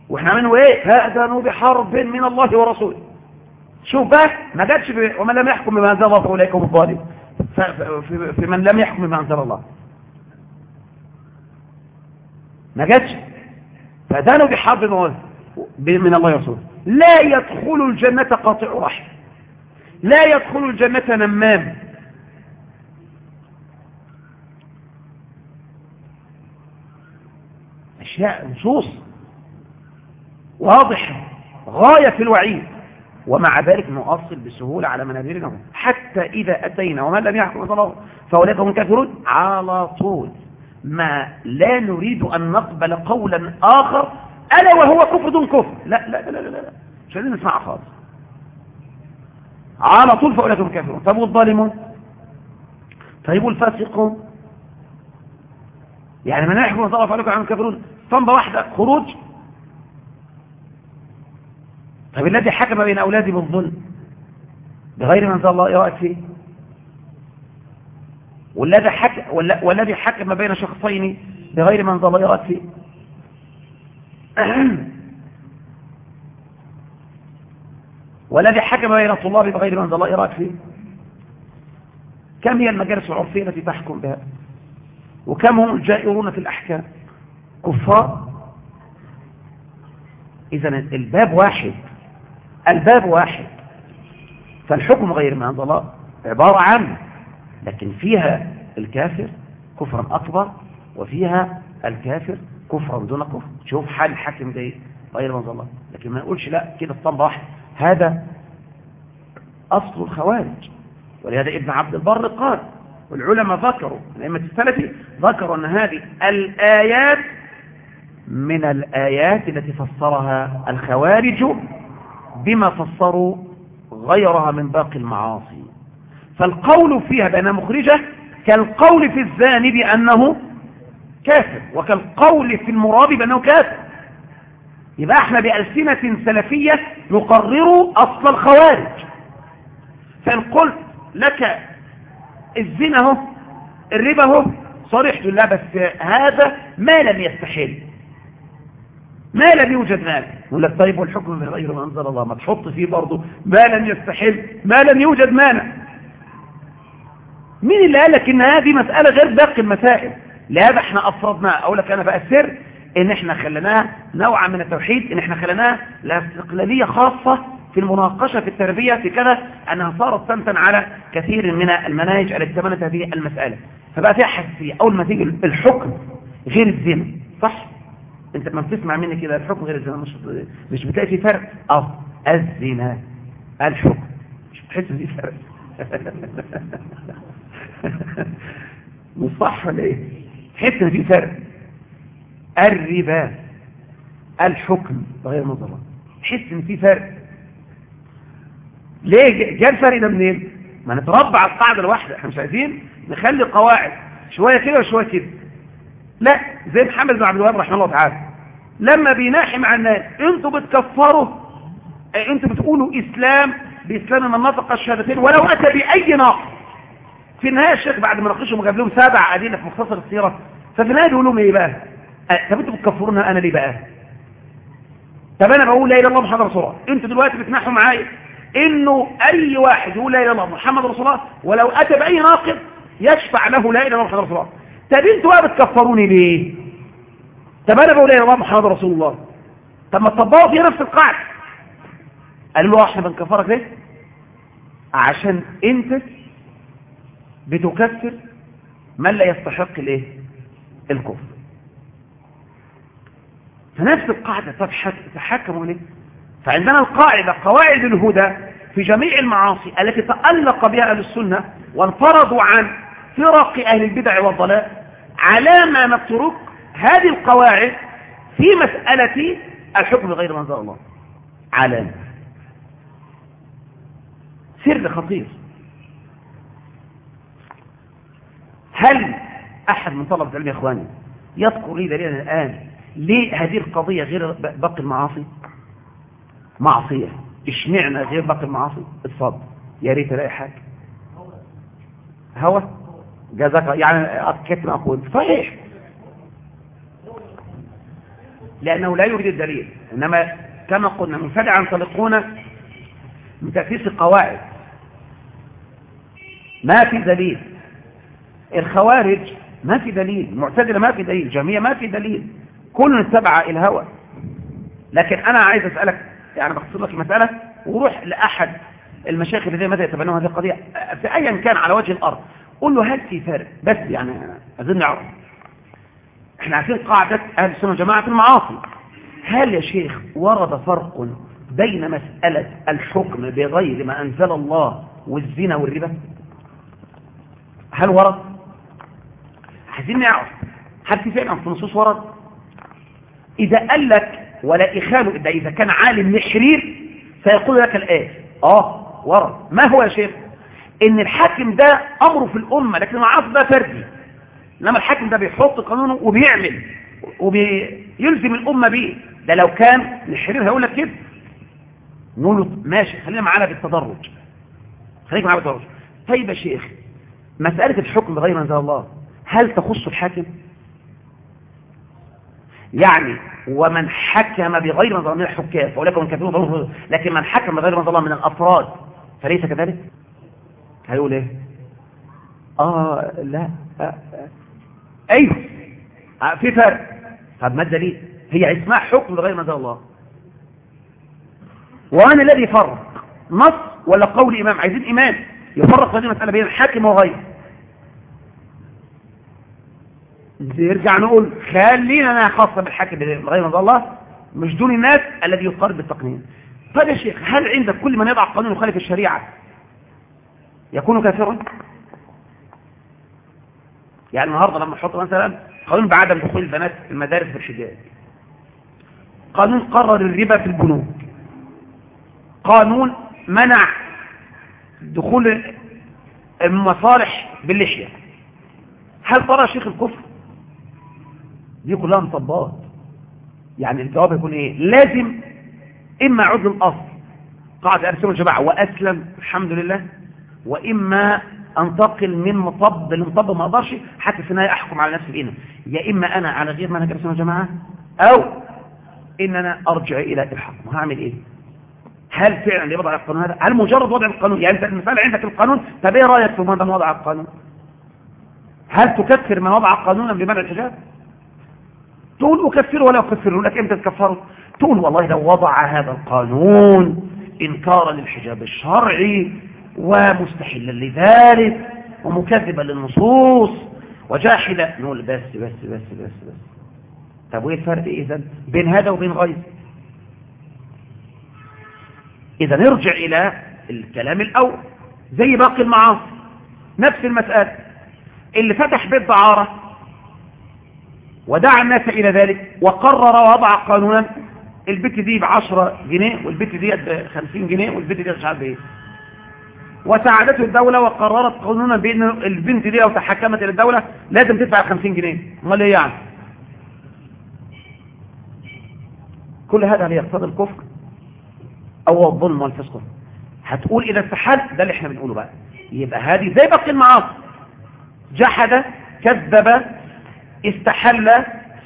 وإحنا منه إيه؟ فاذنوا بحرب من الله ورسوله. شوف بقى ما جاتش ومن لم يحكم بما أنزل الله فأولئك هم الظالمون. في من لم يحكم بما أنزل الله. ما جاتش. فدانوا بحرب من الله ورسوله. لا يدخل الجنة قاطع رحم. لا يدخل الجنة نمام. أشياء نصوص واضحة غاية في الوعيد. ومع ذلك نؤصل بسهولة على منابرنا حتى إذا أتينا ومن لم يحكم الله فأولئك هم الكافرون. على طول. ما لا نريد أن نقبل قولا آخر ألا وهو كفر دون كفر. لا لا لا لا لا مش عايزين نسمعها خالص. على طول فأولئك هم الكافرون. طيب والظالمون؟ طيب والفاسقون؟ يعني من يحكم الله فأولئك هم الكافرون. صنبة واحدة خروج. طيب الذي حكم بين أولادي بالظلم؟ بغير من الله إيه فيه؟ والذي حكم والذي حكم بين شخصين بغير من ظل يراد فيه؟ <clears throat> والذي حكم بين الطلاب بغير من ظل يراد فيه؟ كم هي المجالس العرفية التي تحكم بها؟ وكم هم الجائرون في الأحكام؟ كفار. إذا الباب واحد الباب واحد. فالحكم غير ما أنزل الله عبارة عن لكن فيها الكافر كفرا أكبر وفيها الكافر كفرا دون كفر. شوف حال الحاكم ده غير ما الله. لكن ما نقولش لا كده الطنبة واحد. هذا أصل الخوارج. ولهذا ابن عبد البر قال والعلماء ذكروا الأئمة السلفي ذكروا أن هذه الآيات من الآيات التي فسرها الخوارج بما فسروا غيرها من باقي المعاصي. فالقول فيها بأنها مخرجة كالقول في الزاني بأنه كافر وكالقول في المرابي بأنه كافر. يبقى إحنا بألسنة سلفية نقرر أصل الخوارج. فإن قلت لك الزنا هو الربا صريح لا بس هذا ما لم يستحل. ما لم يوجد مال يقول لك طيب والحكم من غير ما أنزل الله ما تحط فيه برضه ما لم يستحل ما لم يوجد مانع. مين اللي قال لك إن هذه مسألة غير باقي المسائل؟ لهذا إحنا افرضنا أقول لك أنا بقى السر إن إحنا خليناها نوعا من التوحيد إن إحنا خليناها لاستقلالية خاصة في المناقشة في التربية في كذا أنها صارت سمتا على كثير من المناهج التي تبنت هذه المسألة. فبقى فيها حساسية. أول ما تيجي الحكم غير الزنا صح؟ انت ما بتسمع مني كده الحكم غير الزنا. مش مش بتلاقي في فرق؟ آه. الزنا. الحكم. مش بتحس في فرق؟ <laughs> مش صح ولا إيه؟ تحس إن في فرق. الربا. الحكم. بغير نظرة تحس إن في فرق. ليه؟ جاء الفرق ده منين؟ ما نتربع على القاعدة الواحده إحنا مش عايزين نخلي قواعد شوية كده وشوية كده. لا زي محمد بن عبد الوهاب رحمه الله تعالى. لما بيناحي مع الناس أنتوا بتكفروا. أنتوا بتقولوا إسلام بإسلام من نطق الشهادتين ولو أتى بأي ناقص. في النهاية الشيخ بعد ما ناقشهم وجاب لهم سبع ادله في مختصر السيرة. ففي النهاية بيقول لهم إيه بقى؟ طب أنتوا بتكفرونا أنا ليه بقى؟ طب أنا بقول لا إله إلا الله محمد رسول الله. أنتوا دلوقتي بتناحوا معايا. إنه أي واحد يقول لا إله إلا الله محمد رسول الله ولو أتى بأي ناقض يشفع له لا إله إلا الله محمد رسول الله. طب أنتوا بقى بتكفروني ليه؟ طب أنا بقول اله الا الله محمد رسول الله؟ طب ما تطبقوا في نفس القاعدة. قالوا له إحنا بنكفرك ليه؟ عشان انت بتكفر من لا يستحق الايه؟ الكفر. فنفس القاعدة تتحكموا ليه فعندنا القاعدة قواعد الهدى في جميع المعاصي التي تألق بها أهل السنة وانفرضوا عن فرق أهل البدع والضلال على ما نترك هذه القواعد في مسألة الحكم غير منزل الله. علامة سر خطير. هل أحد من طلبة العلم يا إخواني يذكر لي دليلا الآن ليه هذه القضية غير باقي المعاصي؟ معصية. اشمعنا غير باقي المعاصي؟ اتفضل. يا ريت ألاقي حاجة. هوى جزاك يعني أكدت ما أقول. صحيح. لأنه لا يريد الدليل. إنما كما قلنا من فدع ينطلقون من تأسيس القواعد. ما في دليل. الخوارج ما في دليل. المعتزلة ما في دليل. جميع ما في دليل. كل اتبع الهوى. لكن أنا عايز أسألك يعني بخصر لك المسألة وروح لأحد المشايخ الذين ماذا يتبنون هذه القضية في أيا كان على وجه الأرض. قول له هل في فرق؟ بس يعني أظن نعرف إحنا عارفين قاعدة أهل السنة والجماعة في المعاصي. هل يا شيخ ورد فرق بين مسألة الحكم بغير ما أنزل الله والزنا والربا؟ هل ورد؟ عايزين نعرف. هل في فعلا في نصوص ورد؟ إذا قال لك ولا إخال ده إذا كان عالم نحرير سيقول لك الآية. آه ورد. ما هو يا شيخ؟ إن الحاكم ده أمره في الأمة لكن المعاصي ده فردي. إنما الحاكم ده بيحط قانونه وبيعمل وبيلزم الأمة بيه. ده لو كان نحرير هيقول لك كده. نقول له ماشي خلينا معانا بالتدرج خليك معانا بالتدرج طيب يا شيخ مسألة الحكم بغير ما الله هل تخص الحاكم؟ يعني ومن حكم بغير ما الله من الحكام فأولئك من كافرون ضرورهم لكن من حكم بغير ما الله من الأفراد فليس كذلك؟ هيقول إيه؟ آه لا آه آه. أيوه. آه في فرق. طب ما الدليل؟ هي اسمها حكم بغير ما الله. وأنا الذي فرق نص ولا قول إمام؟ عايزين إمام يفرق هذه المسألة بين الحاكم وغيره نرجع نقول خلينا أنا خاصة بالحاكم بغير ما الله مش دون الناس الذي يقارب بالتقنين. طيب يا شيخ هل عندك كل من يضع قانون يخالف الشريعة يكون كافرا؟ يعني النهارده لما نحط مثلا قانون بعدم دخول البنات في المدارس بالحجاب قانون قرر الربا في البنوك. قانون منع دخول المصالح باللحية. هل ترى شيخ الكفر؟ دي كلها مطبقات. يعني الجواب يكون إيه؟ لازم إما عد الأصل. قاعدة ارسل الجماعة وأسلم الحمد لله. وإما انتقل من مطب لمطب ما أقدرش حتى في النهاية أحكم على نفسي بإنا يا إما أنا على غير منهج ارسل الجماعة أو إن أنا أرجع إلى الحكم هعمل إيه؟ هل فعلا وضع القانون هذا؟ هل مجرد وضع القانون؟ يعني المسألة عندك القانون طب إيه رأيك في ماذا وضع القانون؟ هل تكفر من وضع قانونا بمنع الحجاب؟ تقول أكفره ولا أكفره لك إمتى تكفره تقول والله لو وضع هذا القانون إنكارا للحجاب الشرعي ومستحلا لذلك ومكذبا للنصوص وجاحدا. نقول بس بس بس بس بس. طب وإيه الفرق إذا بين هذا وبين غيره؟ إذا نرجع إلى الكلام الأول زي باقي المعاصي نفس المسألة. اللي فتح بيت دعارة ودعا الناس إلى ذلك وقرر وضع قانونا البت دي بعشرة جنيه والبت دي بخمسين جنيه والبت دي مش عارف إيه. وساعدته الدولة وقررت قانونا بأن البنت دي لو تحكمت إلى الدولة لازم تدفع 50 جنيه. أمال إيه يعني؟ كل هذا هل يقتضي الكفر أو الظلم والفسق؟ هتقول إذا استحل ده اللي إحنا بنقوله بقى. يبقى هذه زي باقي المعاصي. جحد كذب استحل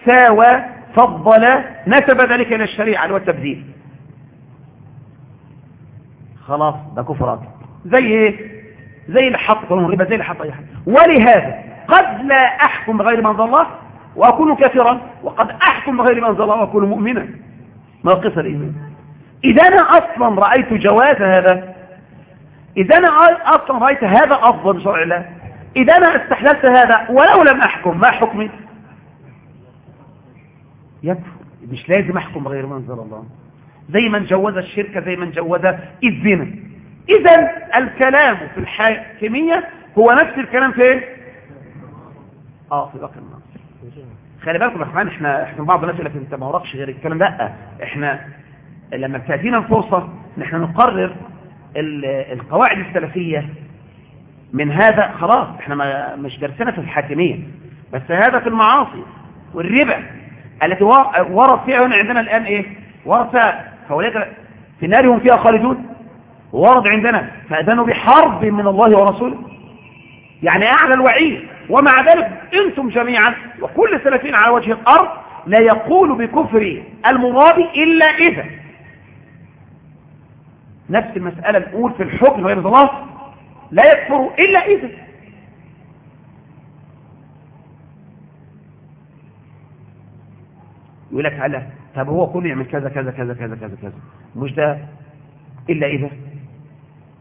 ساوى فضل نسب ذلك إلى الشريعة اللي هو التبذير. خلاص ده كفر اكبر زي إيه؟ زي حط قانون الربا زي اللي حط اي ولهذا قد لا أحكم بغير ما أنزل الله وأكون كافرا وقد أحكم بغير ما أنزل الله وأكون مؤمنا. ما قصه الإيمان؟ إذا أنا أصلا رأيت جواز هذا إذا أنا أصلا رأيت هذا أفضل بشرع الله إذا أنا استحللت هذا ولو لم أحكم ما حكمي يكفر. مش لازم أحكم بغير ما أنزل الله. زي من جوز الشركة زي من جوز الزنا. إذا الكلام في الحاكمية هو نفس الكلام في إيه آه في باقي النص خلي بالكم يا إخوان إحنا إحنا بعض الناس اللي أنت ما وراكش غير الكلام. لا إحنا لما بتاتينا الفرصة ان إحنا نقرر القواعد السلفية. من هذا خلاص إحنا ما مش درسنا في الحاكمية بس هذا في المعاصي والربا التي ورد فيها عندنا الآن إيه؟ ورد فيها فوليك في فيها خالدون. ورد عندنا فأذنوا بحرب من الله ورسوله. يعني أعلى الوعيد. ومع ذلك أنتم جميعا وكل سلفين على وجه الأرض لا يقول بكفر المرابي إلا إذا. نفس المسألة نقول في الحكم غير الله لا يكفر إلا إذا. يقول لك على طب هو كله يعمل كذا كذا كذا كذا كذا. مش ده إلا إذا؟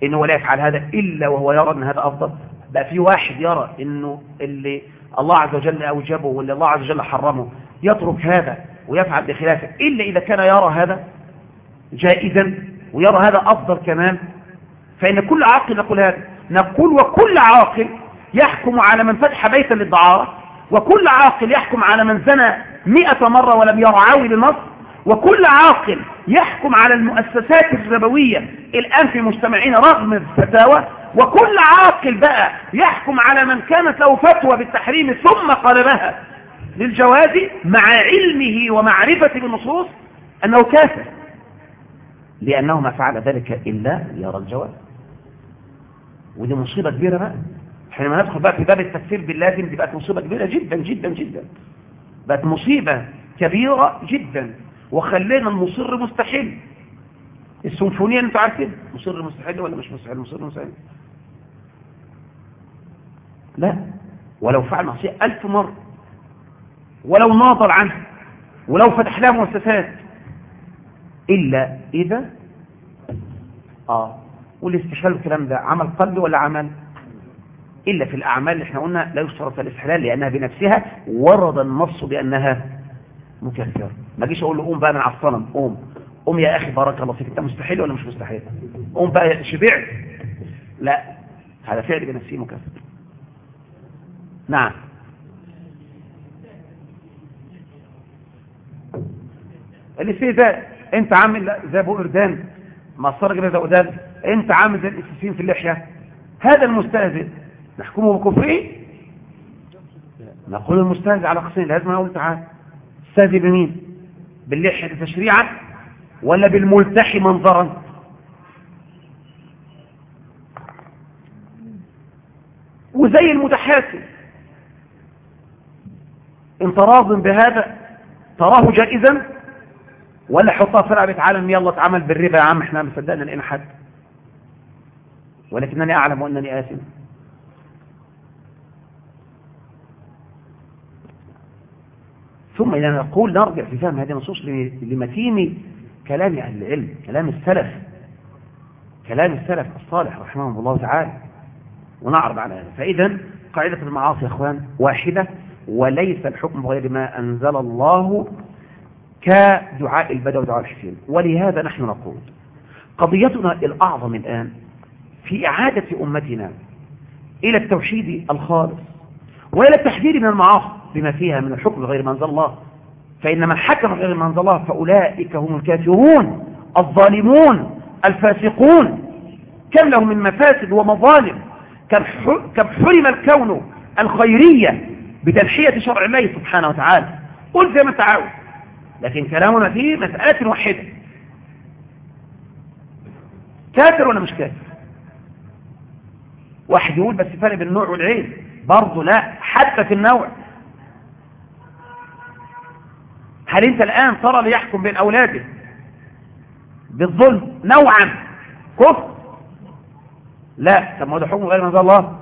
إنه لا يفعل هذا إلا وهو يرى أن هذا أفضل. بقى في واحد يرى إنه اللي الله عز وجل أوجبه واللي الله عز وجل حرمه يترك هذا ويفعل بخلافه إلا إذا كان يرى هذا جائزا ويرى هذا أفضل كمان فإن كل عاقل نقول هذا. نقول وكل عاقل يحكم على من فتح بيتا للدعارة وكل عاقل يحكم على من زنى مئة مرة ولم يرعاوي للنص وكل عاقل يحكم على المؤسسات الربوية الآن في مجتمعنا رغم الفتاوى وكل عاقل بقى يحكم على من كانت له فتوى بالتحريم ثم قلبها للجواز مع علمه ومعرفة بالنصوص أنه كافر. لأنه ما فعل ذلك إلا ليرى الجواز. ودي مصيبة كبيرة بقى. حينما ندخل بقى في باب التكفير باللازم دي بقت مصيبة كبيرة جدا جدا جدا. بقت مصيبة كبيرة جدا. وخلينا المصر مستحيل. السيمفونية أنتوا عارفين. مصر مستحيل ولا مش مستحيل مصر مستحيل لا. ولو فعل معصية ألف مرة. ولو ناظر عنها. ولو فتح لها مؤسسات. إلا إذا آه. والاستحلال الكلام ده عمل قلب ولا عمل؟ إلا في الأعمال اللي إحنا قلنا لا يشترط الاستحلال لأنها بنفسها ورد النص بأنها مكفر. ما جيش أقول له قوم بقى من على الصنم قوم. قوم يا أخي بارك الله فيك. انت مستحيل ولا مش مستحيل؟ قوم بقى شبعت. لا هذا فعل بنفسه مكفر. نعم. اللي فيه ده انت عامل زي ابو اردان. مصر كده زي اردان. انت عامل زي الاساسيين في اللحية. هذا المستهزئ نحكمه بكفره؟ نقول المستهزئ على قسمين. لازم أقول تعالى. أستاذي بمين؟ باللحية تشريعا ولا بالملتحي منظرا؟ وزي المتحاسن انت راض بهذا تراه جائزا؟ ولا حطها في رقبه عالم يلا اتعمل بالربا يا عم إحنا مصدقنا لقينا حد. ولكنني أعلم انني آثم. ثم إذا نقول نرجع في فهم هذه النصوص لمتين كلام أهل العلم كلام السلف كلام السلف الصالح رحمهم الله تعالى ونعرض على هذا. فإذا قاعدة المعاصي يا أخوان واحدة وليس الحكم بغير ما أنزل الله كدعاء البدو ودعاء الحسين. ولهذا نحن نقول قضيتنا الأعظم الآن في إعادة أمتنا إلى التوحيد الخالص وإلى التحذير من المعاصي. بما فيها من الحكم غير ما أنزل الله. فإن من حكم غير ما أنزل الله فأولئك هم الكافرون الظالمون الفاسقون. كم لهم من مفاسد ومظالم. كم حرم الكون الخيرية بتنحية شرع الله سبحانه وتعالى. قل زي ما انت عاوز لكن كلامنا فيه مسألة واحدة. كافر ولا مش كافر؟ واحد يقول بس فرق بين النوع والعين. برضه لا حتى في النوع. هل انت الآن ترى ليحكم بين أولاده بالظلم نوعا؟ كفر؟ لا. طب ما ده حكم غير ما الله.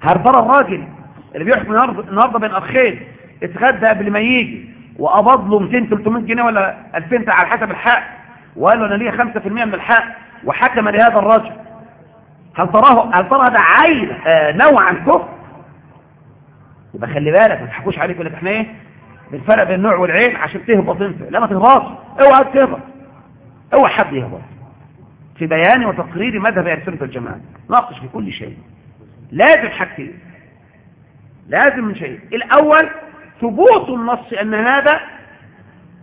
هل ترى الراجل اللي بيحكم النهارده بين أخين اتغدى قبل ما يجي وقبض له 200 300 جنيه ولا 2000 على حسب الحق؟ وقال له أنا ليا 5% من الحق وحكم لهذا الرجل. هل تراه هل ترى هذا عين آه نوعا كفر. يبقى خلي بالك ما تحكوش عليك ولا إحنا إيه؟ بالفرق بين النوع والعين عشان تهبط انت. لا ما تهبطش. اوعى تهبط. اوعى حد يهبط. في بيان وتقرير مذهب أهل السنة والجماعة. ناقش في كل شيء. لازم حاجتين لازم من شيء. الأول ثبوت النص أن هذا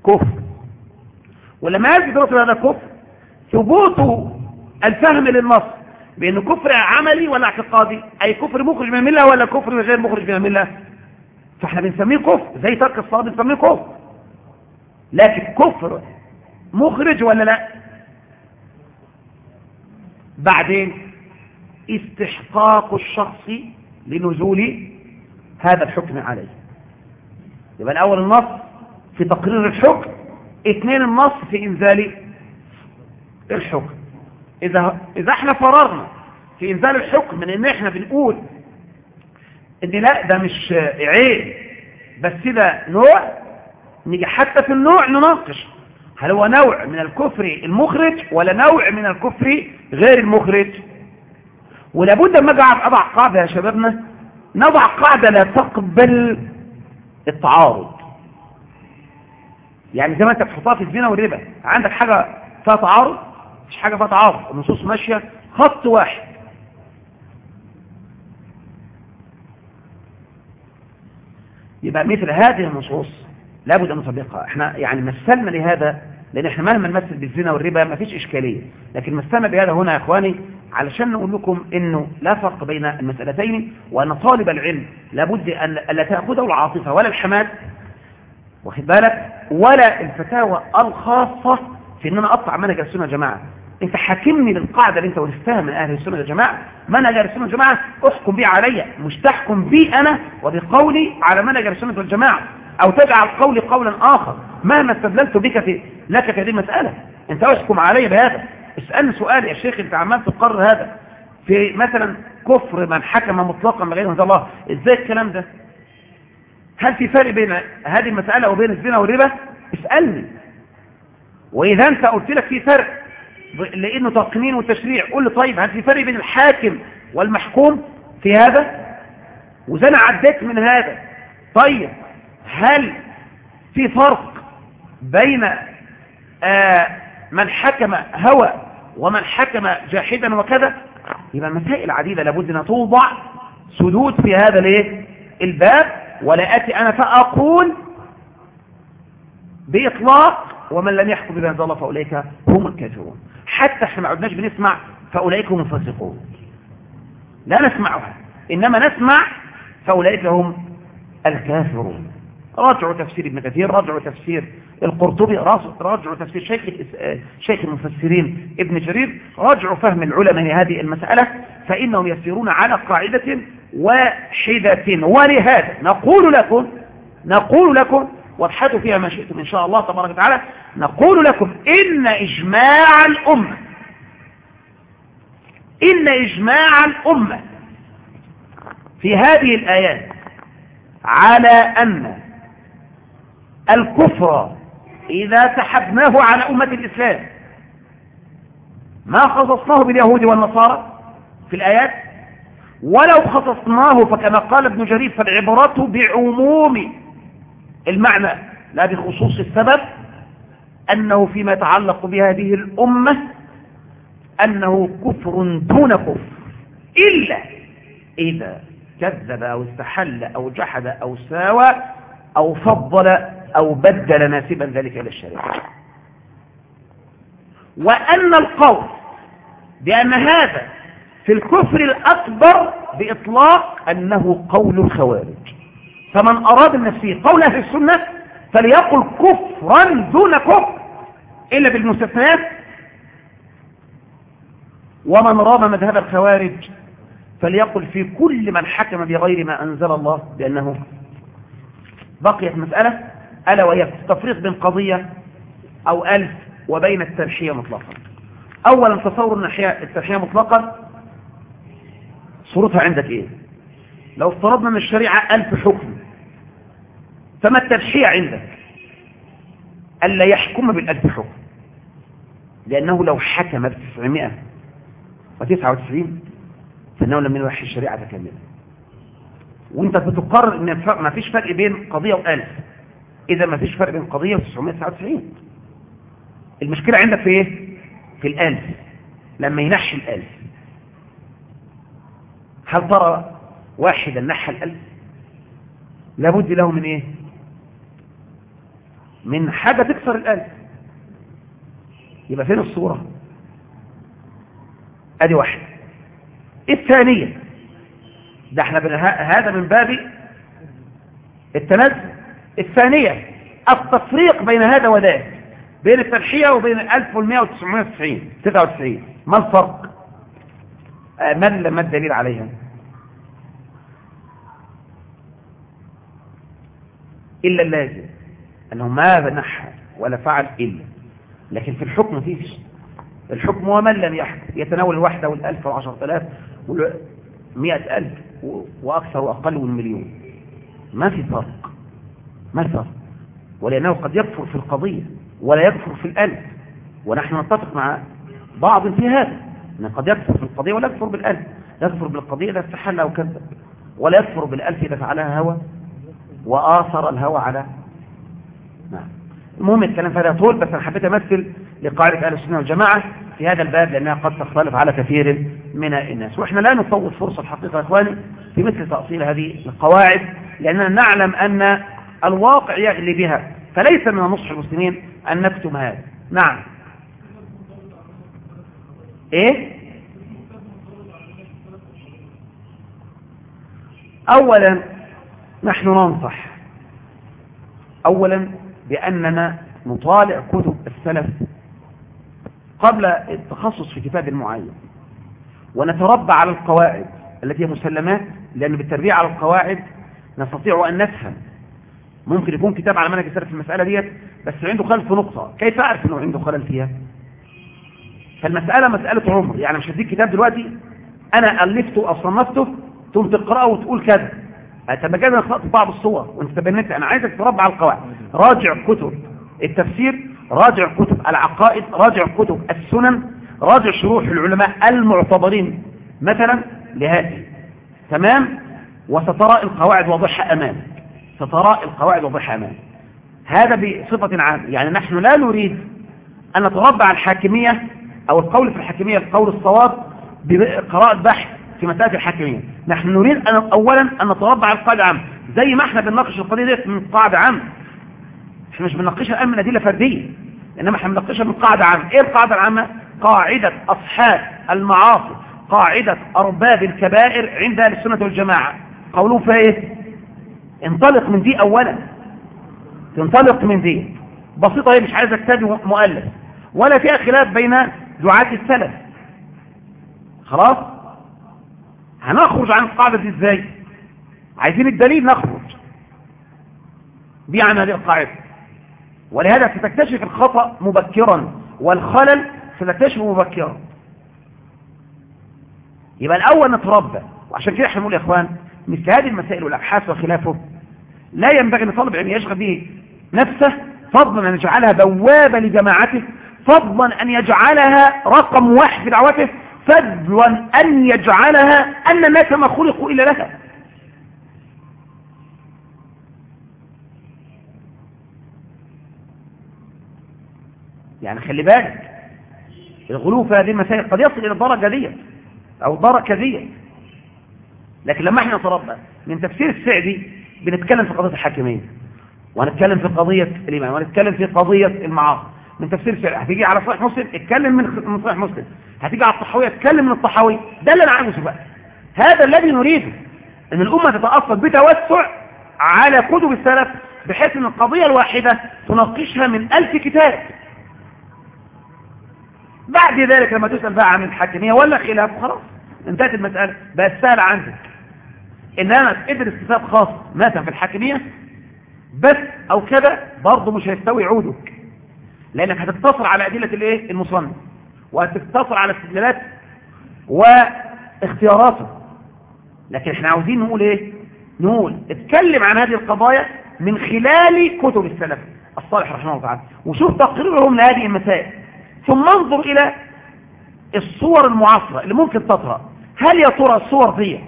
كفر. ولما يجب دراسه هذا كفر؟ ثبوت الفهم للنص بانه كفر عملي ولا اعتقادي. أي كفر مخرج من الملة ولا كفر غير مخرج من الملة؟ فاحنا بنسميه كفر زي ترك الصلاة بنسميه كفر. لكن كفر مخرج ولا لا؟ بعدين استحقاق الشخص لنزول هذا الحكم عليه. يبقى الأول النص في تقرير الحكم اثنين النص في إنزال الحكم. إذا, إذا إحنا فررنا في إنزال الحكم من إن إحنا بنقول إن لا ده مش عيب. بس ده نوع نيجي حتى في النوع نناقش. هل هو نوع من الكفر المخرج ولا نوع من الكفر غير المخرج؟ ولابد ما أجي أضع قاعدة يا شبابنا. نضع قاعدة لا تقبل التعارض. يعني زي ما أنت بتحطها في الزنا والربا. عندك حاجة فيها تعارض؟ مش حاجة فيها تعارض. النصوص ماشية. خط واحد. يبقى مثل هذه النصوص لابد أن نطبقها. إحنا يعني مثلنا لهذا لأن إحنا مهما نمثل بالزنا والربا ما فيش إشكالية. لكن مثلنا بهذا هنا يا إخواني علشان نقول لكم إنه لا فرق بين المسألتين وأن طالب العلم لابد أن لا تأخذه العاطفة ولا الحماد واخد بالك؟ ولا الفتاوى الخاصة في إن أنا اقطع منهج السنة يا جماعة. انت حاكمني للقاعدة اللي انت ورثتها من أهل السنة يا جماعة منهج السنة والجماعة؟ احكم بي عليا مش تحكم بي أنا وبقولي على منهج السنة والجماعة. أو تجعل قولي قولا آخر. مهما استدللت بك في لك في هذه المسألة. انت احكم علي بهذا. اسألني سؤال يا شيخ انت عمال تقرر هذا. في مثلا كفر من حكم مطلقا من الله. إزاي الكلام ده؟ هل في فرق بين هذه المسألة وبين الزنا والربا؟ اسألني. وإذا أنت قلت لك في فرق. لأنه تقنين وتشريع. قول لي طيب هل في فرق بين الحاكم والمحكوم في هذا؟ وإذا أنا عديت من هذا طيب هل في فرق بين آه من حكم هوى ومن حكم جاحدا وكذا؟ يبقى مسائل عديدة لابد أن توضع سدود في هذا الإيه؟ الباب. ولا أتي أنا فأقول بإطلاق ومن لم يحكم بما الله فأولئك هم الكافرون. حتى إحنا ما عدناش بنسمع فأولئك هم الفاسقون. لا نسمعها. إنما نسمع فأولئك هم الكافرون. راجعوا تفسير ابن كثير راجعوا تفسير القرطبي راجعوا تفسير شيخ شيخ المفسرين ابن جرير راجعوا فهم العلماء لهذه المسألة فإنهم يسيرون على قاعدة واحدة ولهذا نقول لكم نقول لكم وابحثوا فيها ما شئتم إن شاء الله تبارك وتعالى. نقول لكم إن إجماع الأمة إن إجماع الأمة في هذه الآيات على أن الكفر إذا سحبناه على أمة الإسلام ما خصصناه باليهود والنصارى في الآيات؟ ولو خصصناه فكما قال ابن جرير فالعبرة بعموم المعنى لا بخصوص السبب أنه فيما يتعلق بهذه الأمة أنه كفر دون كفر. إلا إذا كذب أو استحل أو جحد أو ساوى أو فضل أو بدل ناسبا ذلك إلى الشريعة. وأن القول بأن هذا في الكفر الأكبر بإطلاق أنه قول الخوارج. فمن أراد النفسية قول أهل السنة فليقل كفرا دون كفر إلا بالمستثنات. ومن رام مذهب الخوارج فليقل في كل من حكم بغير ما أنزل الله بأنه بقيت مسألة ألا وهي التفريق بين قضية أو ألف وبين الترشية مطلقا. أولا تصور الترشية مطلقا. صورتها عندك إيه؟ لو افترضنا من الشريعة ألف حكم فما الترشية عندك؟ ألا يحكم بالألف حكم لأنه لو حكم بتسعمائة وتسعة وتسعين فإنه لم يوحي الشريعة كاملة. وأنت بتقرر إن ما فيش فرق بين قضية وألف إذا ما فيش فرق بين قضية و999 المشكلة عندك في إيه؟ في الألف لما ينحي الألف هل ترى واحدا نحى الألف لابد له من إيه؟ من حاجة تكسر الألف يبقى فين الصورة؟ أدي واحد. الثانية ده إحنا هذا من باب التنزل الثانية التفريق بين هذا وذاك بين الترحية وبين 1990 99 ما الفرق؟ ما ما الدليل عليها؟ إلا اللازم. أنه ما نحى ولا فعل إلا لكن في الحكم فيش الحكم ومن لم يحكم يتناول الواحدة والألف والعشرة آلاف والمئة ألف وأكثر وأقل والمليون ما في فرق ما الفرق ولأنه قد يكفر في القضية ولا يكفر في الألف. ونحن نتفق مع بعض في هذا أنه قد يكفر في القضية ولا يكفر بالألف. يكفر بالقضية إذا استحل أو كذب ولا يكفر بالألف إذا فعلها هوى وآثر الهوى على نعم. المهم الكلام في هذا طول بس أنا حبيت أمثل لقاعدة أهل السنة والجماعة في هذا الباب لأنها قد تختلف على كثير من الناس. وإحنا لا نفوت فرصة الحقيقة يا إخواني في مثل تأصيل هذه القواعد لأننا نعلم أن الواقع يغلي بها فليس من نصح المسلمين أن نكتم هذا. نعم. إيه؟ أولا نحن ننصح. أولا بأننا نطالع كتب السلف قبل التخصص في كتاب معين ونتربى على القواعد التي هي مسلمات لأن بالتربية على القواعد نستطيع أن نفهم. ممكن يكون كتاب على منهج السلف في المسألة ديت بس عنده خلل في نقطة. كيف أعرف أنه عنده خلل فيها؟ فالمسألة مسألة عمر. يعني مش هديك كتاب دلوقتي أنا ألفته أو صنفته ثم تقرأه وتقول كذا. طب كده أنا بعض الصور وانت تبنيت. أنا عايزك تربى على القواعد. راجع كتب التفسير راجع كتب العقائد راجع كتب السنن راجع شروح العلماء المعتبرين مثلا لهذه. تمام؟ وسترى القواعد واضحة أمامك سترى القواعد واضحة أمامك هذا بصفة عامة. يعني نحن لا نريد أن نتربى على الحاكمية أو القول في الحاكمية القول الصواب بقراءة بحث في مسألة الحاكمية. نحن نريد أن أولا أن نتربى على القاعدة عامة زي ما إحنا بنناقش القضية دي من قاعدة عامة. إحنا مش بنناقشها الآن من أدلة فردية. إنما إحنا بنناقشها من قاعدة عامة إيه القاعدة العامة؟ قاعدة أصحاب المعاصي قاعدة أرباب الكبائر عند أهل السنة والجماعة. قولون فيها إيه؟ انطلق من دي أولا. تنطلق من دي. بسيطة هي مش عايزة كتاب مؤلف. ولا فيها خلاف بين دعاة السلف. خلاص؟ هنخرج عن القاعدة دي إزاي؟ عايزين الدليل نخرج. دي عن هذه القاعدة. ولهذا ستكتشف الخطأ مبكرا والخلل ستكتشفه مبكرا. يبقى الأول نتربى وعشان كده إحنا نقول يا إخوان مثل هذه المسائل والأبحاث وخلافه لا ينبغي لطالب علم يشغل به نفسه فضلا أن يجعلها بوابة لجماعته فضلا أن يجعلها رقم واحد في دعوته فضلا أن يجعلها أن الناس ما خلقوا إلا لها. يعني خلي بالك الغلو في هذه المسائل قد يصل إلى الدرجة دي أو الدرجة دي لكن لما إحنا نتربى من تفسير السعدي بنتكلم في قضية الحاكمية وهنتكلم في قضية الإيمان وهنتكلم في قضية المعاصي. من تفسير السعدي هتيجي على صحيح مسلم اتكلم من صحيح مسلم. هتيجي على الطحاوية اتكلم من الطحاوية ده اللي أنا عاوزه بقى. هذا الذي نريده إن الأمة تتأصل بتوسع على كتب السلف بحيث إن القضية الواحدة تناقشها من ألف كتاب. بعد ذلك لما تسأل بقى عن الحاكمية ولا خلاف؟ خلاص. انتهت المسألة. بقت سهلة عندك. إن أنا ادرس كتاب خاص مثلا في الحاكمية بس أو كده برضه مش هيستوي عودك. لأنك هتقتصر على أدلة الإيه؟ المصنف. وهتقتصر على استدلالات واختياراته. لكن إحنا عاوزين نقول إيه؟ نقول اتكلم عن هذه القضايا من خلال كتب السلف. الصالح رحمه الله تعالى. وشوف تقريرهم لهذه المسائل. ثم انظر إلى الصور المعاصرة اللي ممكن تطرأ هل يا ترى الصور دي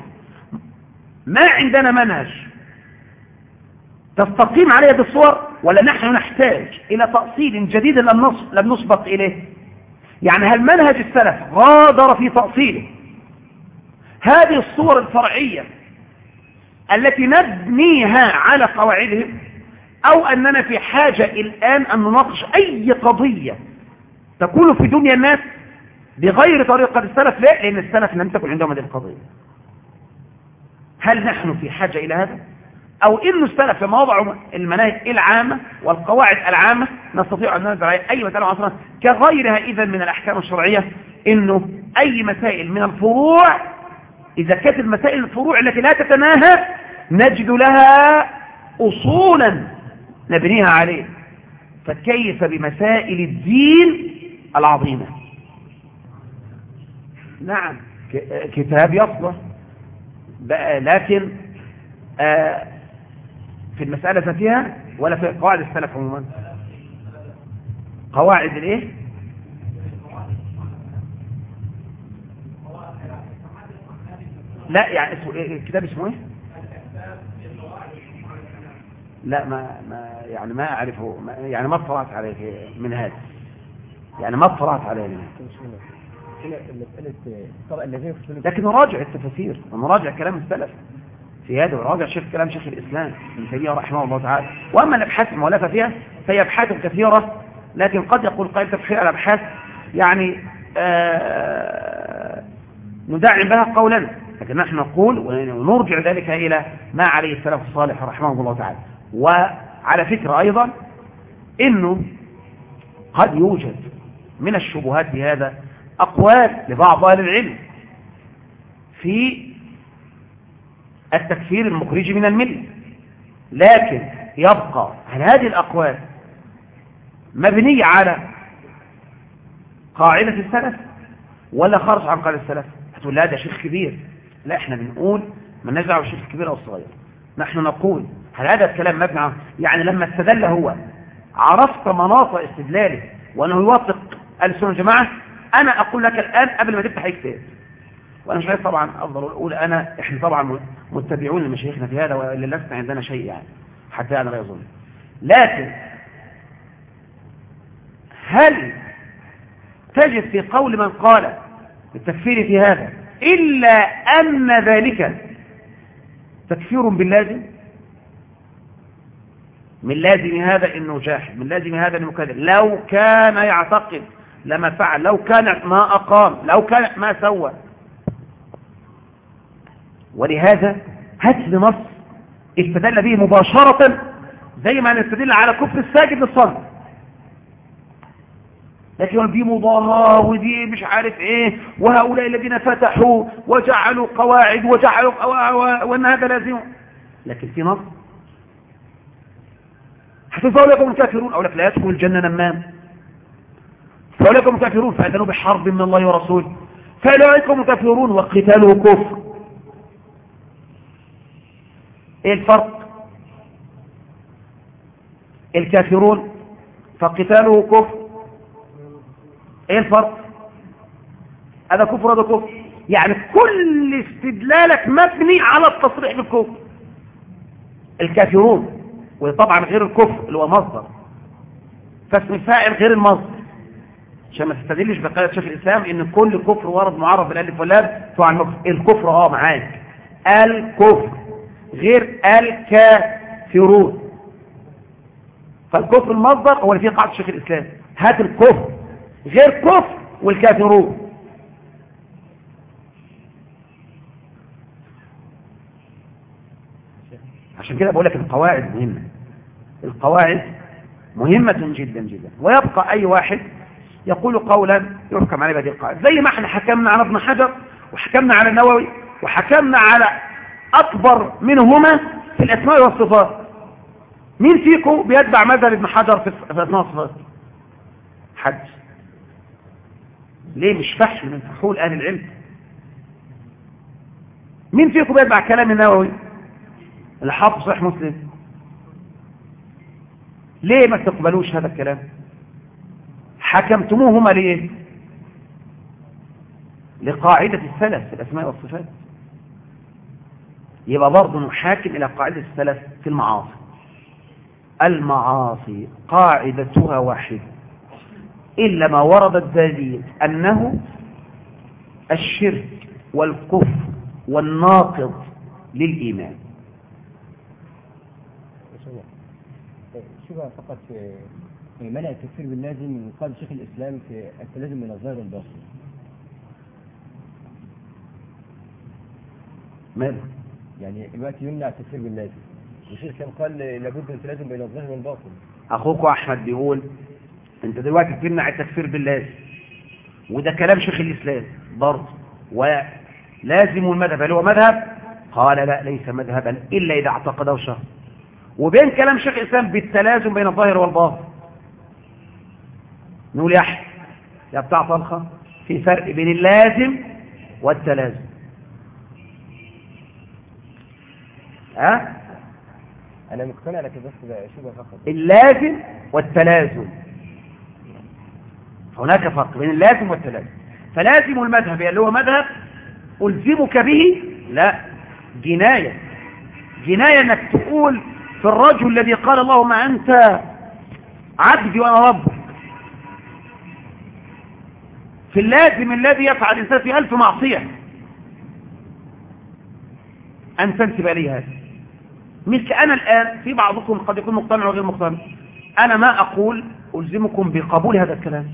ما عندنا منهج تستقيم عليها بالصور ولا نحن نحتاج إلى تأصيل جديد لم نسبق إليه؟ يعني هل منهج السلف غادر في تأصيله؟ هذه الصور الفرعية التي نبنيها على قواعدهم أو أننا في حاجة الآن أن نناقش أي قضية تكون في دنيا الناس بغير طريقة السلف. لا لأن السلف لم تكن عندهم هذه القضية. هل نحن في حاجة إلى هذا؟ أو إن السلف لما وضعوا المناهج العامة والقواعد العامة نستطيع أن ننزع أي مسألة عصرا كغيرها إذا من الأحكام الشرعية إنه أي مسائل من الفروع إذا كانت المسائل الفروع التي لا تتناهى نجد لها أصولا نبنيها عليه. فكيف بمسائل الدين العظيمة. نعم. كتاب يصلح. لكن آه في المسألة ذاتها ولا في قواعد السلف عموما؟ قواعد الإيه؟ لا يعني اسمه إيه؟ الكتاب اسمه إيه؟ لا ما ما يعني ما أعرفه يعني ما اطلعت عليه من هذا. يعني ما اطلعت عليه. لكن نراجع التفاسير ونراجع كلام السلف في هذا وراجع شيخ كلام شيخ الإسلام ابن تيمية رحمه الله تعالى. وأما الأبحاث المؤلفة فيها فهي أبحاث كثيرة لكن قد يقول قائل تفخير الأبحاث يعني آه ندعم بها قولا. لكن نحن نقول ونرجع ذلك إلى ما عليه السلف الصالح رحمه الله تعالى. وعلى فكرة أيضا إنه قد يوجد من الشبهات في هذا أقوال لبعض أهل العلم في التكفير المخرج من الملة لكن يبقى هل هذه الأقوال مبنية على قاعدة السلف ولا خرج عن قاعدة السلف؟ هتقول لا ده شيخ كبير. لا إحنا بنقول ما نزعه الشيخ الكبير أو الصغير. نحن نقول هل هذا الكلام مبنى يعني لما استدل هو عرفت مناط استدلاله وأنه يوافق ألسنة الجماعة أنا أقول لك الآن قبل ما تفتح كتاب. وأنا مش عايز طبعا أفضل أقول أنا إحنا طبعا متبعون لمشايخنا في هذا وإلا لسنا عندنا شيء يعني حتى أنا لا يظن. لكن هل تجد في قول من قال التكفير في هذا إلا أن ذلك تكفير باللازم من لازم هذا إنه جاحد من لازم هذا انه كذا لو كان يعتقد لما فعل لو كان ما أقام لو كان ما سوى. ولهذا هات لنص استدل به مباشرة زي ما نستدل على كفر الساجد للصلاة لكن دي مضاهاة ودي مش عارف إيه وهؤلاء الذين فتحوا وجعلوا قواعد وجعلوا وإن هذا لازم. لكن في نص حتى فأولئكم الكافرون. أو لك لا يدخل الجنة نمام. فأولئكم الكافرون فأذنوا بحرب من الله ورسوله. فأولئكم الكافرون وقتاله كفر. إيه الفرق؟ الكافرون فقتاله كفر. إيه الفرق؟ هذا كفر هذا كفر. يعني كل استدلالك مبني على التصريح بالكفر. الكافرون وطبعا غير الكفر اللي هو مصدر. فاسم الفاعل غير المصدر. عشان ما تستدلش بقاله شيخ الإسلام إن كل كفر ورد معرف بالألف واللام فهو عن الكفر آه معاك. الكفر غير الكافرون. فالكفر المصدر هو اللي فيه قاعدة شيخ الإسلام. هات الكفر غير كفر والكافرون. عشان كده بقول لك القواعد مهمة. القواعد مهمة جدا جدا. ويبقى أي واحد يقول قولا يحكم عليه بهذه القاعدة زي ما إحنا حكمنا على ابن حجر وحكمنا على النووي وحكمنا على أكبر منهما في الأسماء والصفات. مين فيكم بيتبع مذهب ابن حجر في أسماء والصفات؟ حد ليه مش فحم من فحول أهل العلم؟ مين فيكم بيتبع كلام النووي؟ اللي حافظ صحيح مسلم. ليه ما تقبلوش هذا الكلام؟ حكمتموهما ليه لقاعدة السلف في الأسماء والصفات. يبقى برضه نحاكم إلى قاعدة السلف في المعاصي. المعاصي قاعدتها واحدة إلا ما ورد الدليل أنه الشرك والكفر والناقض للإيمان. شبه فقط منع التكفير باللازم من قال شيخ الإسلام في التلازم من الظاهر والباطن. ماذا؟ يعني دلوقتي يمنع التكفير باللازم. وشيخ الإسلام قال لابد من التلازم بين الظاهر والباطن. أخوك أحمد بيقول أنت دلوقتي تمنع التكفير باللازم. وده كلام شيخ الإسلام برضه. ولازم المذهب هل هو مذهب؟ قال لا ليس مذهبا إلا إذا اعتقده شخص وبين كلام شيخ الإسلام بالتلازم بين الظاهر والباطن. نقول يا أحمد يا بتاع طلخة في فرق بين اللازم والتلازم. ها؟ أنا مقتنع لكن بس شبه فقط؟ اللازم والتلازم. هناك فرق بين اللازم والتلازم. فلازم المذهب اللي هو مذهب ألزمك به؟ لا. جناية. جناية إنك تقول في الرجل الذي قال اللهم أنت عبدي وأنا ربك. في اللازم الذي يفعل الإنسان في ألف معصية. أن تنسب لي هذا مثل أنا الآن في بعضكم قد يكون مقتنع وغير مقتنع. أنا ما أقول ألزمكم بقبول هذا الكلام.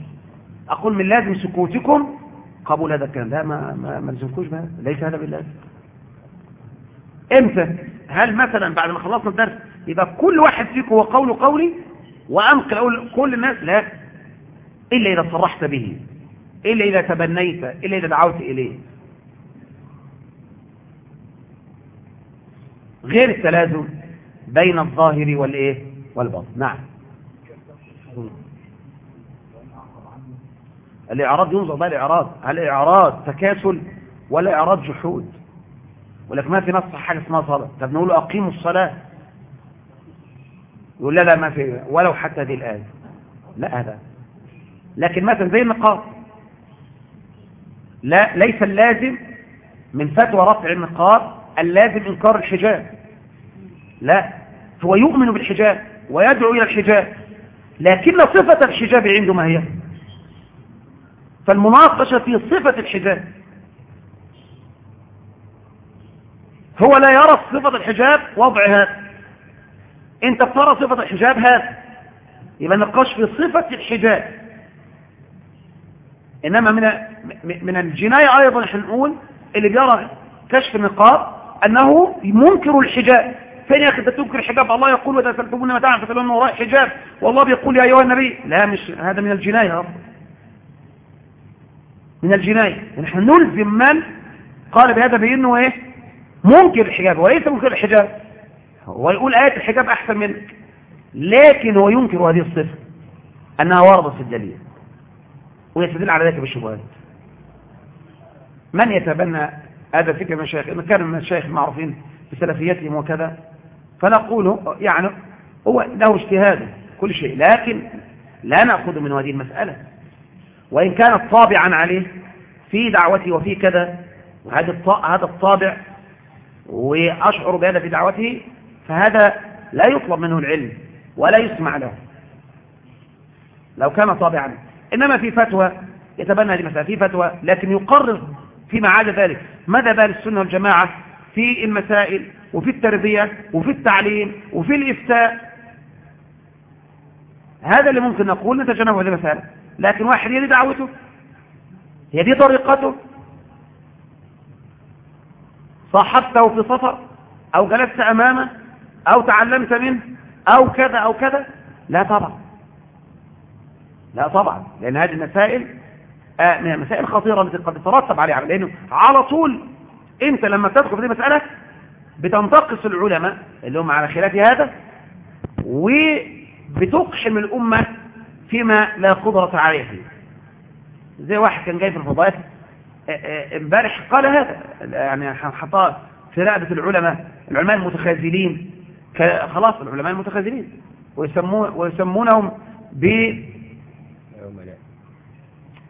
أقول من لازم سكوتكم قبول هذا الكلام. لا ما ما ما لزمكوش بهذا. ليس هذا باللازم. إمتى؟ هل مثلا بعد ما خلصنا الدرس يبقى كل واحد فيكم هو قول قولي وأنقل أقول كل الناس؟ لا. إلا إذا صرحت به. إلا إذا تبنيت إلا إذا دعوت إليه. غير التلازم بين الظاهر والإيه؟ والباطن. نعم. الإعراض ينظر بقى الإعراض؟ هل الإعراض تكاسل ولا إعراض جحود؟ ولكن ما في نص حاجة اسمها صلاة. طب نقول أقيموا الصلاة. يقول لا لا ما في ولو حتى هذه الآية لا هذا. لكن مثلا زي النقاط. لا ليس اللازم من فتوى رفع النقاط اللازم إنكار الحجاب. لا هو يؤمن بالحجاب ويدعو إلى الحجاب لكن صفة الحجاب عنده ما هي؟ فالمناقشة في صفة الحجاب. هو لا يرى صفة الحجاب وضع هذا انت بترى صفة الحجاب هذا يبقى نقاش في صفة الحجاب. إنما من من الجناية أيضا نحن نقول اللي بيرى كشف النقاب أنه منكر الحجاب. فين يا أخي انت تنكر الحجاب الله يقول وإذا سالتمونا متاعا فسالون وراء حجاب. والله بيقول يا أيها النبي لا مش هذا من الجناية من الجناية. نحن نلزم من قال بهذا بانه إيه؟ منكر الحجاب. وليس منكر الحجاب. هو يقول آية الحجاب أحسن منك. لكن هو ينكر هذه الصفة أنها وردت في الدليل. ويستدل على ذلك بالشبهات. من يتبنى هذا الفكر من الشيخ؟ إن كان من الشيخ المعروفين بسلفيتهم وكذا فنقول يعني هو له اجتهاده كل شيء لكن لا نأخذ من هذه المسألة. وإن كانت طابعا عليه في دعوته وفي كذا وهذا هذا الطابع وأشعر بهذا في دعوته فهذا لا يطلب منه العلم ولا يسمع له. لو كان طابعا. إنما في فتوى يتبنى هذه المسألة في فتوى لكن يقرر فيما عدا ذلك. ماذا بال السنة والجماعة في المسائل وفي التربية وفي التعليم وفي الإفتاء؟ هذا اللي ممكن نقول نتجنب هذه المسألة لكن واحد هي دي دعوته هي دي طريقته. صاحبته في سفر أو جلست أمامه أو تعلمت منه أو كذا أو كذا. لا طبعا. لا طبعا لأن هذه المسائل آه من المسائل الخطيرة التي قد تترتب عليها لأنه على طول أنت لما تدخل في مسألة بتنتقص العلماء اللي هم على خلاف هذا وبتقحم الأمة فيما لا قدرة عليه. زي واحد كان جاي في الفضائف آه، آه، امبارح قال هذا يعني حطاه في رقبة العلماء العلماء المتخاذلين خلاص العلماء المتخاذلين ويسمونهم ب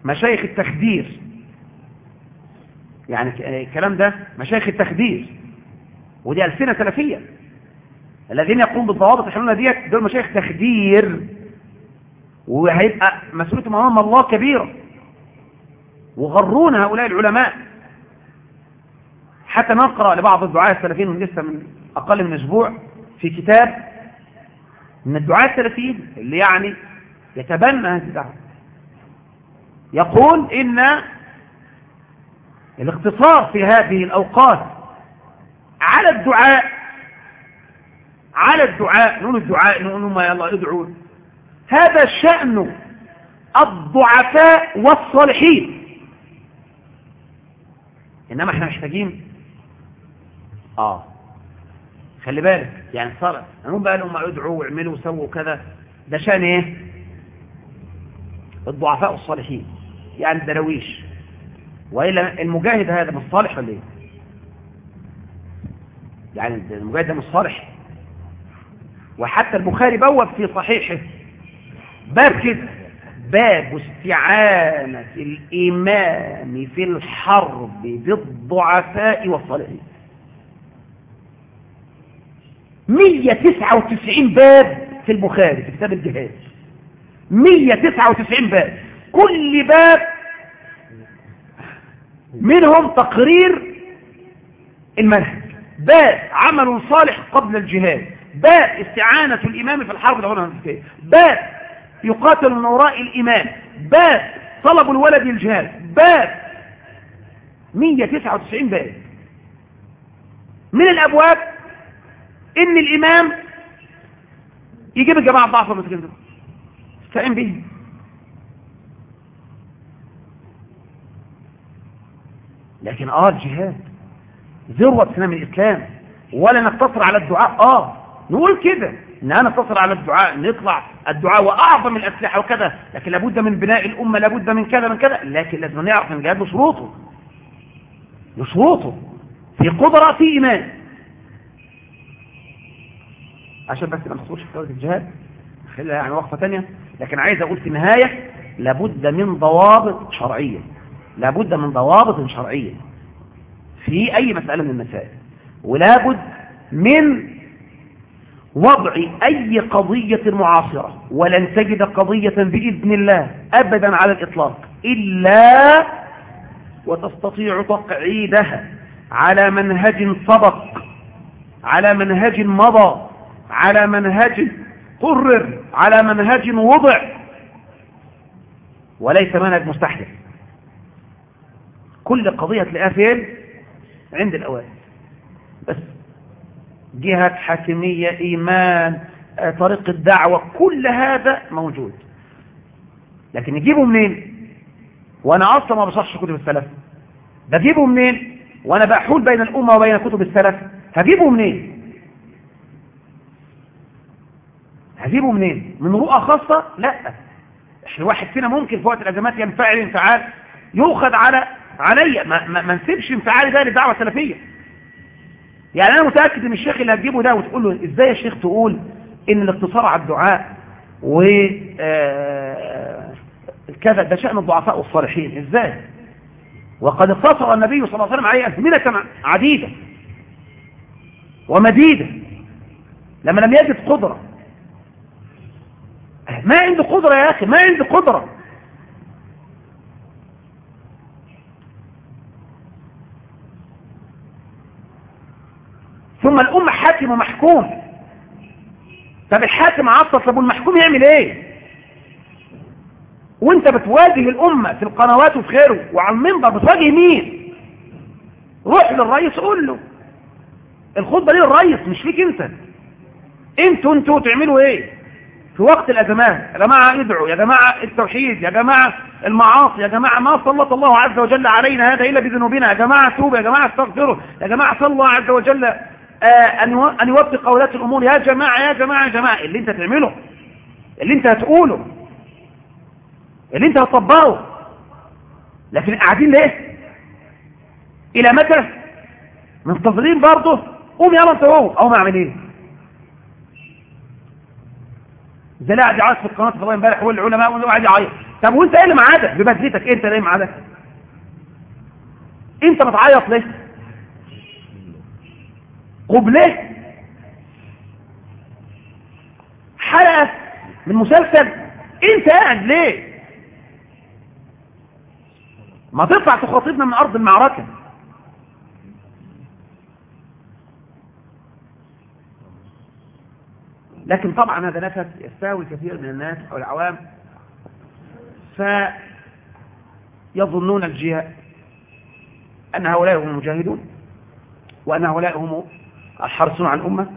مشايخ التخدير. يعني الكلام ده مشايخ التخدير. ودي ألسنة سلفية. الذين يقومون بالضوابط الحلولة ديت دول مشايخ تخدير. وهيبقى مسؤوليتهم أمام الله كبيرة. وغرون هؤلاء العلماء. حتى نقرأ لبعض الدعاء السلفيين من لسه من أقل من أسبوع في كتاب من الدعاء السلفيين اللي يعني يتبنى هذه الدعوة. يقول إن الاقتصار في هذه الأوقات على الدعاء على الدعاء نقول الدعاء نقول ما يلا ادعوا هذا شأن الضعفاء والصالحين. إنما إحنا محتاجين آه خلي بالك يعني صار هم بقى لهم ادعوا واعملوا وسووا كذا. ده شأن إيه؟ الضعفاء والصالحين. يعني الدرويش وإلا المجاهد هذا مش صالح ولا إيه؟ يعني المجاهد ده مش صالح وحتى البخاري بوب في صحيحه باب كده باب استعانة الإمام في الحرب بالضعفاء والصالحين 199 باب في البخاري في كتاب الجهاد. 199 باب. كل باب منهم تقرير المنهج. باب عمل صالح قبل الجهاد. باب استعانة الإمام في الحرب باب يقاتل من وراء الإمام. باب طلب الولد الجهاد باب 199 باب من الأبواب إن الإمام يجيب الجماعة الضعف المسكين ده استعين به لكن آه الجهاد. ذروة سنام الإسلام. ولا نقتصر على الدعاء. آه نقول كده. إن أنا نقتصر على الدعاء نطلع الدعاء وأعظم الأسلحة وكذا. لكن لابد من بناء الأمة لابد من كذا من كذا. لكن لازم نعرف إن الجهاد بشروطه بشروطه في قدرة في إيمان. عشان بس ما نحصلش في الجهاد. خليها يعني وقفة ثانية لكن عايز أقول في النهاية لابد من ضوابط شرعية. لابد من ضوابط شرعية في أي مسألة من المسائل ولابد من وضع أي قضية معاصرة ولن تجد قضية بإذن الله أبدا على الإطلاق إلا وتستطيع تقعيدها على منهج سبق على منهج مضى على منهج قرر على منهج وضع وليس منهج مستحدث. كل قضية تلاقيها فين عند الأوائل. بس جهة حاكمية إيمان آه، طريق الدعوة كل هذا موجود. لكن يجيبه منين؟ وأنا أصلا ما بصحش كتب السلف. بجيبه منين؟ وأنا بحول بين الأمة وبين كتب السلف. هجيبه منين؟ هجيبه منين؟ من رؤى خاصة؟ لا. الواحد فينا ممكن في وقت الأزمات ينفعل انفعال يؤخذ على عليا. ما, ما, ما نسيبش انفعالي ده للدعوة السلفية يعني أنا متأكد إن الشيخ اللي هتجيبه ده وتقول له إزاي يا شيخ تقول إن الاقتصار على الدعاء و آه، كذا؟ ده شأن الضعفاء والصالحين. إزاي؟ وقد اقتصر النبي صلى الله عليه وسلم عليه أزمنة عديدة ومديدة. لما لم يجد قدرة. ما عنده قدرة يا أخي ما عنده قدرة. ثم الأمة حاكم ومحكوم. طب الحاكم عطل طب والمحكوم يعمل إيه؟ وأنت بتواجه الأمة في القنوات وفي خيره وعلى المنبر بتواجه مين؟ روح للرئيس قول له. الخطبة دي للرئيس مش فيك أنت. أنتوا أنتوا تعملوا إيه؟ في وقت الأزمات يا جماعة ادعوا يا جماعة التوحيد يا جماعة المعاصي يا جماعة ما سلط الله عز وجل علينا هذا إلا بذنوبنا. يا جماعة توبوا يا جماعة استغفروا يا جماعة صلى الله عز وجل. أن يوفق أولاد الأمور. يا جماعة يا جماعة يا جماعة. اللي أنت تعمله اللي أنت هتقوله اللي أنت هتطبقه. لكن قاعدين ليه؟ إلى متى؟ منتظرين برضه. قوم يلا انت هو أو ما إيه زي قاعد يعيط في القناة الفضائية امبارح والعلماء وقاعد يعيط. طب وأنت إيه اللي معادك ببذلتك أنت ليه معادك أنت بتعيط ليه؟ قبلة. حلقة من مسلسل انت قاعد ليه؟ ما تطلع تخاطبنا من أرض المعركة. لكن طبعا هذا نفس يستاوي كثير من الناس أو العوام. فيظنون الجهة أن هؤلاء هم المجاهدون وأن هؤلاء هم الحرصون عن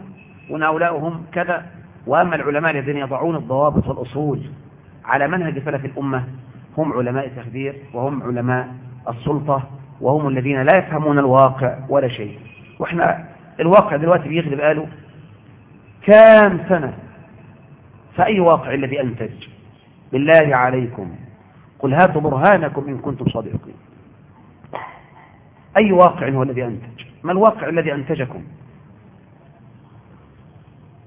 وأن هؤلاء هم كذا. وأما العلماء الذين يضعون الضوابط والأصول على منهج سلف الأمة هم علماء التخدير وهم علماء السلطة وهم الذين لا يفهمون الواقع ولا شيء. وإحنا الواقع دلوقتي بيغلب قالوا كام سنة؟ فأي واقع الذي أنتج؟ بالله عليكم. قل هاتوا برهانكم إن كنتم صادقين. أي واقع هو الذي أنتج؟ ما الواقع الذي أنتجكم؟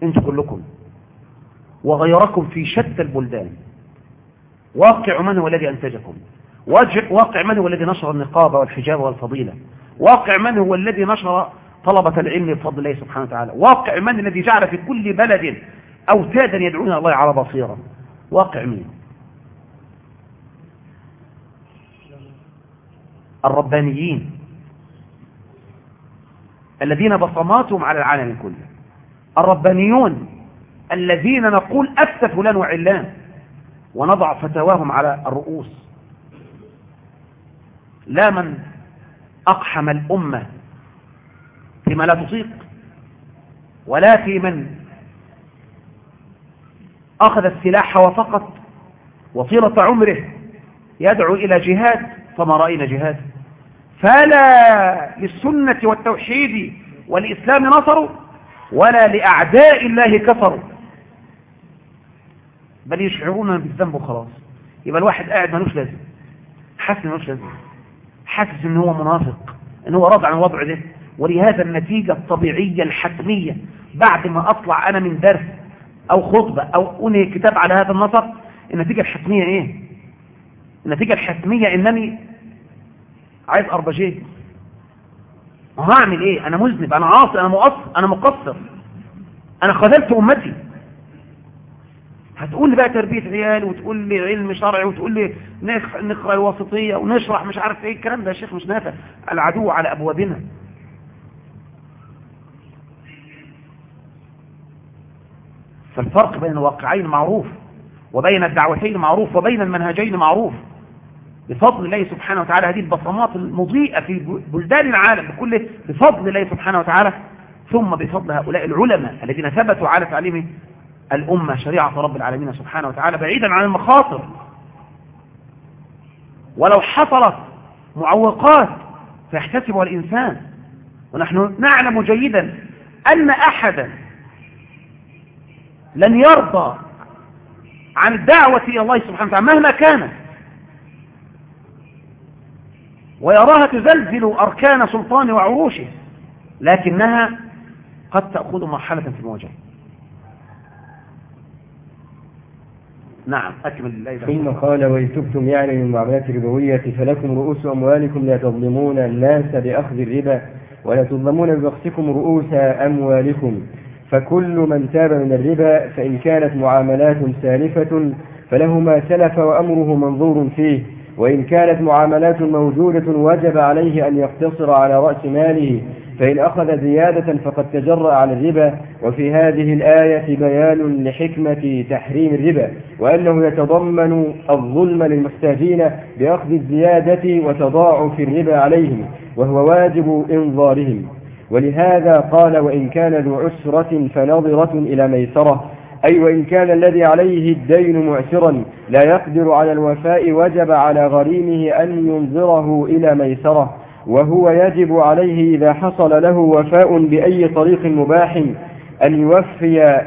أنتم كلكم. وغيركم في شتى البلدان. واقع من هو الذي أنتجكم؟ واقع من هو الذي نشر النقابة والحجاب والفضيلة؟ واقع من هو الذي نشر طلبة العلم بفضل الله سبحانه وتعالى؟ واقع من الذي جعل في كل بلد أوتادا يدعون الله على بصيرة؟ واقع مين الربانيين الذين بصماتهم على العالم كله. الربانيون الذين نقول أفتى فلان وعلان ونضع فتواهم على الرؤوس. لا من أقحم الأمة فيما لا تطيق ولا في من أخذ السلاح وفقط وطيلة عمره يدعو إلى جهاد فما رأينا جهاد. فلا للسنة والتوحيد والإسلام نصروا. ولا لأعداء الله كفروا. بل يشعرون بالذنب وخلاص. يبقى الواحد قاعد ملوش لازم. حاسس ملوش لازم. حاسس إن هو منافق. إن هو راضي عن الوضع ده. ولهذا النتيجة الطبيعية الحتمية بعد ما أطلع أنا من درس أو خطبة أو أنهي كتاب على هذا النصر النتيجة الحتمية إيه؟ النتيجة الحتمية إنني عايز اربجيه هعمل إيه؟ أنا مذنب أنا عاصي أنا مقصر أنا مقصر. أنا خذلت أمتي. هتقول لي بقى تربية عيال وتقول لي علم شرعي وتقول لي نقرأ الوسطية ونشرح مش عارف إيه الكلام ده يا شيخ مش نافع. العدو على أبوابنا. فالفرق بين الواقعين معروف وبين الدعوتين معروف وبين المنهجين معروف. بفضل الله سبحانه وتعالى. هذه البصمات المضيئة في بلدان العالم بكله بفضل الله سبحانه وتعالى. ثم بفضل هؤلاء العلماء الذين ثبتوا على تعليم الأمة شريعة رب العالمين سبحانه وتعالى بعيدا عن المخاطر. ولو حصلت معوقات فيحتسبها الإنسان. ونحن نعلم جيدا أن أحدا لن يرضى عن الدعوة إلى الله سبحانه وتعالى مهما كانت. ويراها تزلزل أركان سلطان وعروشه لكنها قد تأخذ مرحلة في المواجهة. نعم أكمل. الآية ثم قال وإن تبتم يعني من معاملات الربوية فلكم رؤوس أموالكم لا تظلمون الناس بأخذ الربا ولا تظلمون ببخسكم رؤوس أموالكم. فكل من تاب من الربا فإن كانت معاملات سالفة فله ما سلف وأمره منظور فيه. وإن كانت معاملات موجودة وجب عليه أن يقتصر على رأس ماله فإن أخذ زيادة فقد تجرأ على الربا. وفي هذه الآية بيان لحكمة تحريم الربا وأنه يتضمن الظلم للمحتاجين بأخذ الزيادة وتضاعف الربا عليهم وهو واجب إنظارهم. ولهذا قال وإن كان ذو عسرة فنظرة إلى ميسرة أي وإن كان الذي عليه الدين معسرا لا يقدر على الوفاء وجب على غريمه أن ينظره إلى ميسرة وهو يجب عليه إذا حصل له وفاء بأي طريق مباح أن يوفي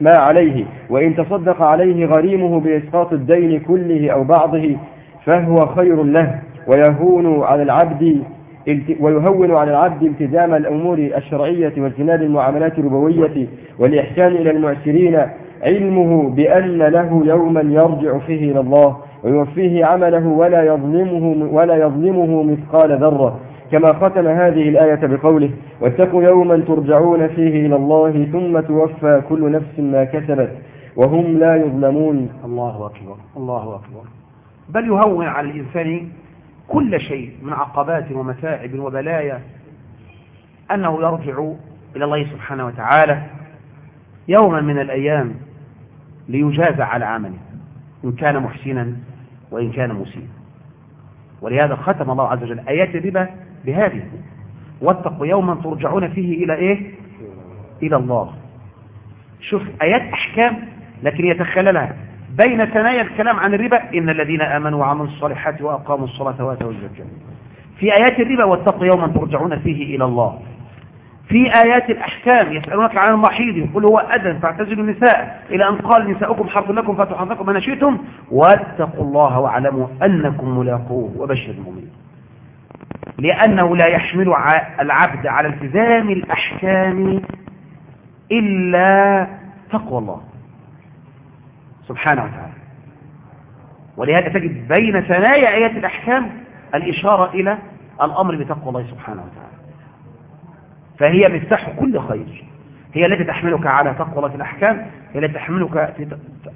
ما عليه وإن تصدق عليه غريمه بإسقاط الدين كله أو بعضه فهو خير له ويهون على العبد ويهون على العبد التزام الأمور الشرعية واجتناب المعاملات الربوية والإحسان إلى المعسرين. علمه بأن له يوما يرجع فيه إلى الله ويوفيه عمله ولا يظلمه ولا يظلمه مثقال ذرة. كما ختم هذه الآية بقوله واتقوا يوما ترجعون فيه إلى الله ثم توفى كل نفس ما كسبت وهم لا يظلمون. الله أكبر الله أكبر. بل يهون على الإنسان كل شيء من عقبات ومتاعب وبلايا أنه يرجع إلى الله سبحانه وتعالى يوما من الأيام ليجازى على عمله إن كان محسنا وإن كان مسيئا. ولهذا ختم الله عز وجل آيات الربا بهذه. واتقوا يوما ترجعون فيه إلى إيه؟ إلى الله. شوف آيات أحكام لكن يتخللها. بين ثنايا الكلام عن الربا إن الذين آمنوا وعملوا الصالحات وأقاموا الصلاة وآتوا الزكاة. في آيات الربا واتقوا يوما ترجعون فيه إلى الله. في آيات الأحكام يسألونك عن المحيض قل هو أذن فاعتزلوا النساء. إلى أن قال نساؤكم حرف لكم فاتوا حرفكم ما نشئتم. واتقوا الله واعلموا أنكم ملاقوه وبشر المؤمنين. لأنه لا يحمل العبد على التزام الأحكام إلا تقوى الله. سبحانه وتعالى. ولهذا تجد بين ثنايا آيات الأحكام الإشارة إلى الأمر بتقوى الله سبحانه وتعالى. فهي مفتاح كل خير. هي التي تحملك على تقوى الله في الأحكام هي التي تحملك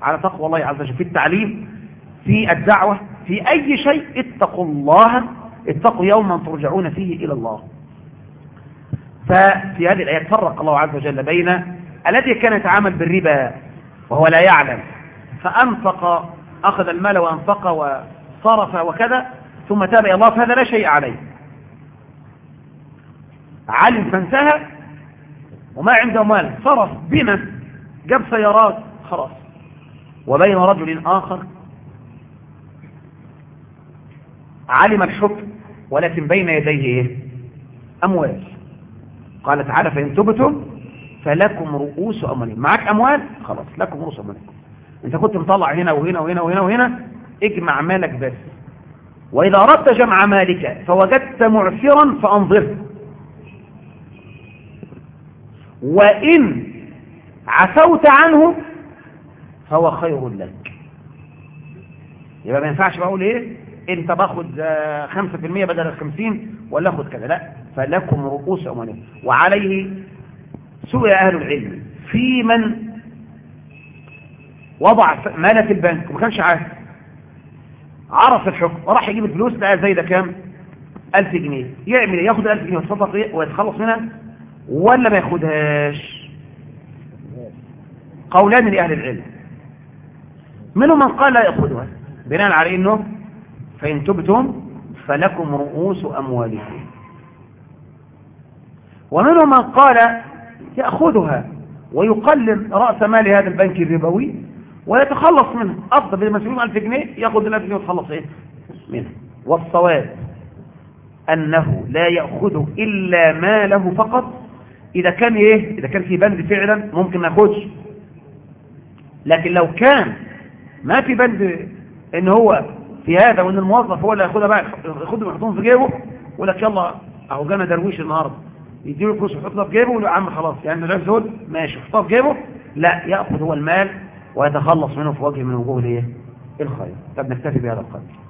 على تقوى الله عز وجل في التعليم في الدعوة في أي شيء. اتقوا الله اتقوا يوما ترجعون فيه إلى الله. ففي هذه الآيات فرق الله عز وجل بين الذي كان يتعامل بالربا وهو لا يعلم فأنفق أخذ المال وأنفق وصرف وكذا ثم تاب إلى الله فهذا لا شيء عليه. علم فانتهى وما عنده مال صرف بنا جاب سيارات خلاص. وبين رجل آخر علم الحكم ولكن بين يديه؟ أموال. قال تعالى فإن تبتم فلكم رؤوس أموالكم. معك أموال؟ خلاص لكم رؤوس أموالكم. انت كنت مطلع هنا وهنا وهنا وهنا وهنا اجمع مالك بس. وإذا أردت جمع مالك فوجدت معسرا فأنظره وإن عفوت عنه فهو خير لك. يبقى ما ينفعش بقول إيه؟ أنت باخد 5% بدل ال 50 ولا أخد كذا. لا فلكم رؤوس اموالكم وعليه سئل أهل العلم. في من وضع ماله في البنك وما كانش عارف. عرف الحكم وراح يجيب الفلوس لقى زي ده كام؟ 1000 جنيه. يعمل إيه؟ ياخد 1000 جنيه ويتصدق ويتخلص منها ولا ما ياخدهاش؟ قولان لأهل العلم. منهم من قال لا يأخذها. بناء على إنه فإن تبتم فلكم رؤوس أموالكم. ومنهم من قال يأخذها ويقلل رأس مال هذا البنك الربوي ويتخلص منه أفضل بالمسؤولين ألف جنيه يأخذ الألف جنيه ويتخلص إيه؟ منه والصواب أنه لا يأخذ إلا ماله فقط. إذا كان إيه؟ إذا كان في بند فعلا ممكن ما ياخدش لكن لو كان ما في بند إن هو في هذا وإن الموظف هو اللي ياخدها بقى ياخدهم ويحطهم في جيبه ويقول لك يلا أهو جانا درويش النهارده. يديله الفلوس ويحطها في جيبه ويقول له يا عم خلاص يعني العيال دول ماشي يحطها في جيبه لا يأخذ هو المال ويتخلص منه في وجه من وجوه الخير. طب نكتفي بهذا القدر.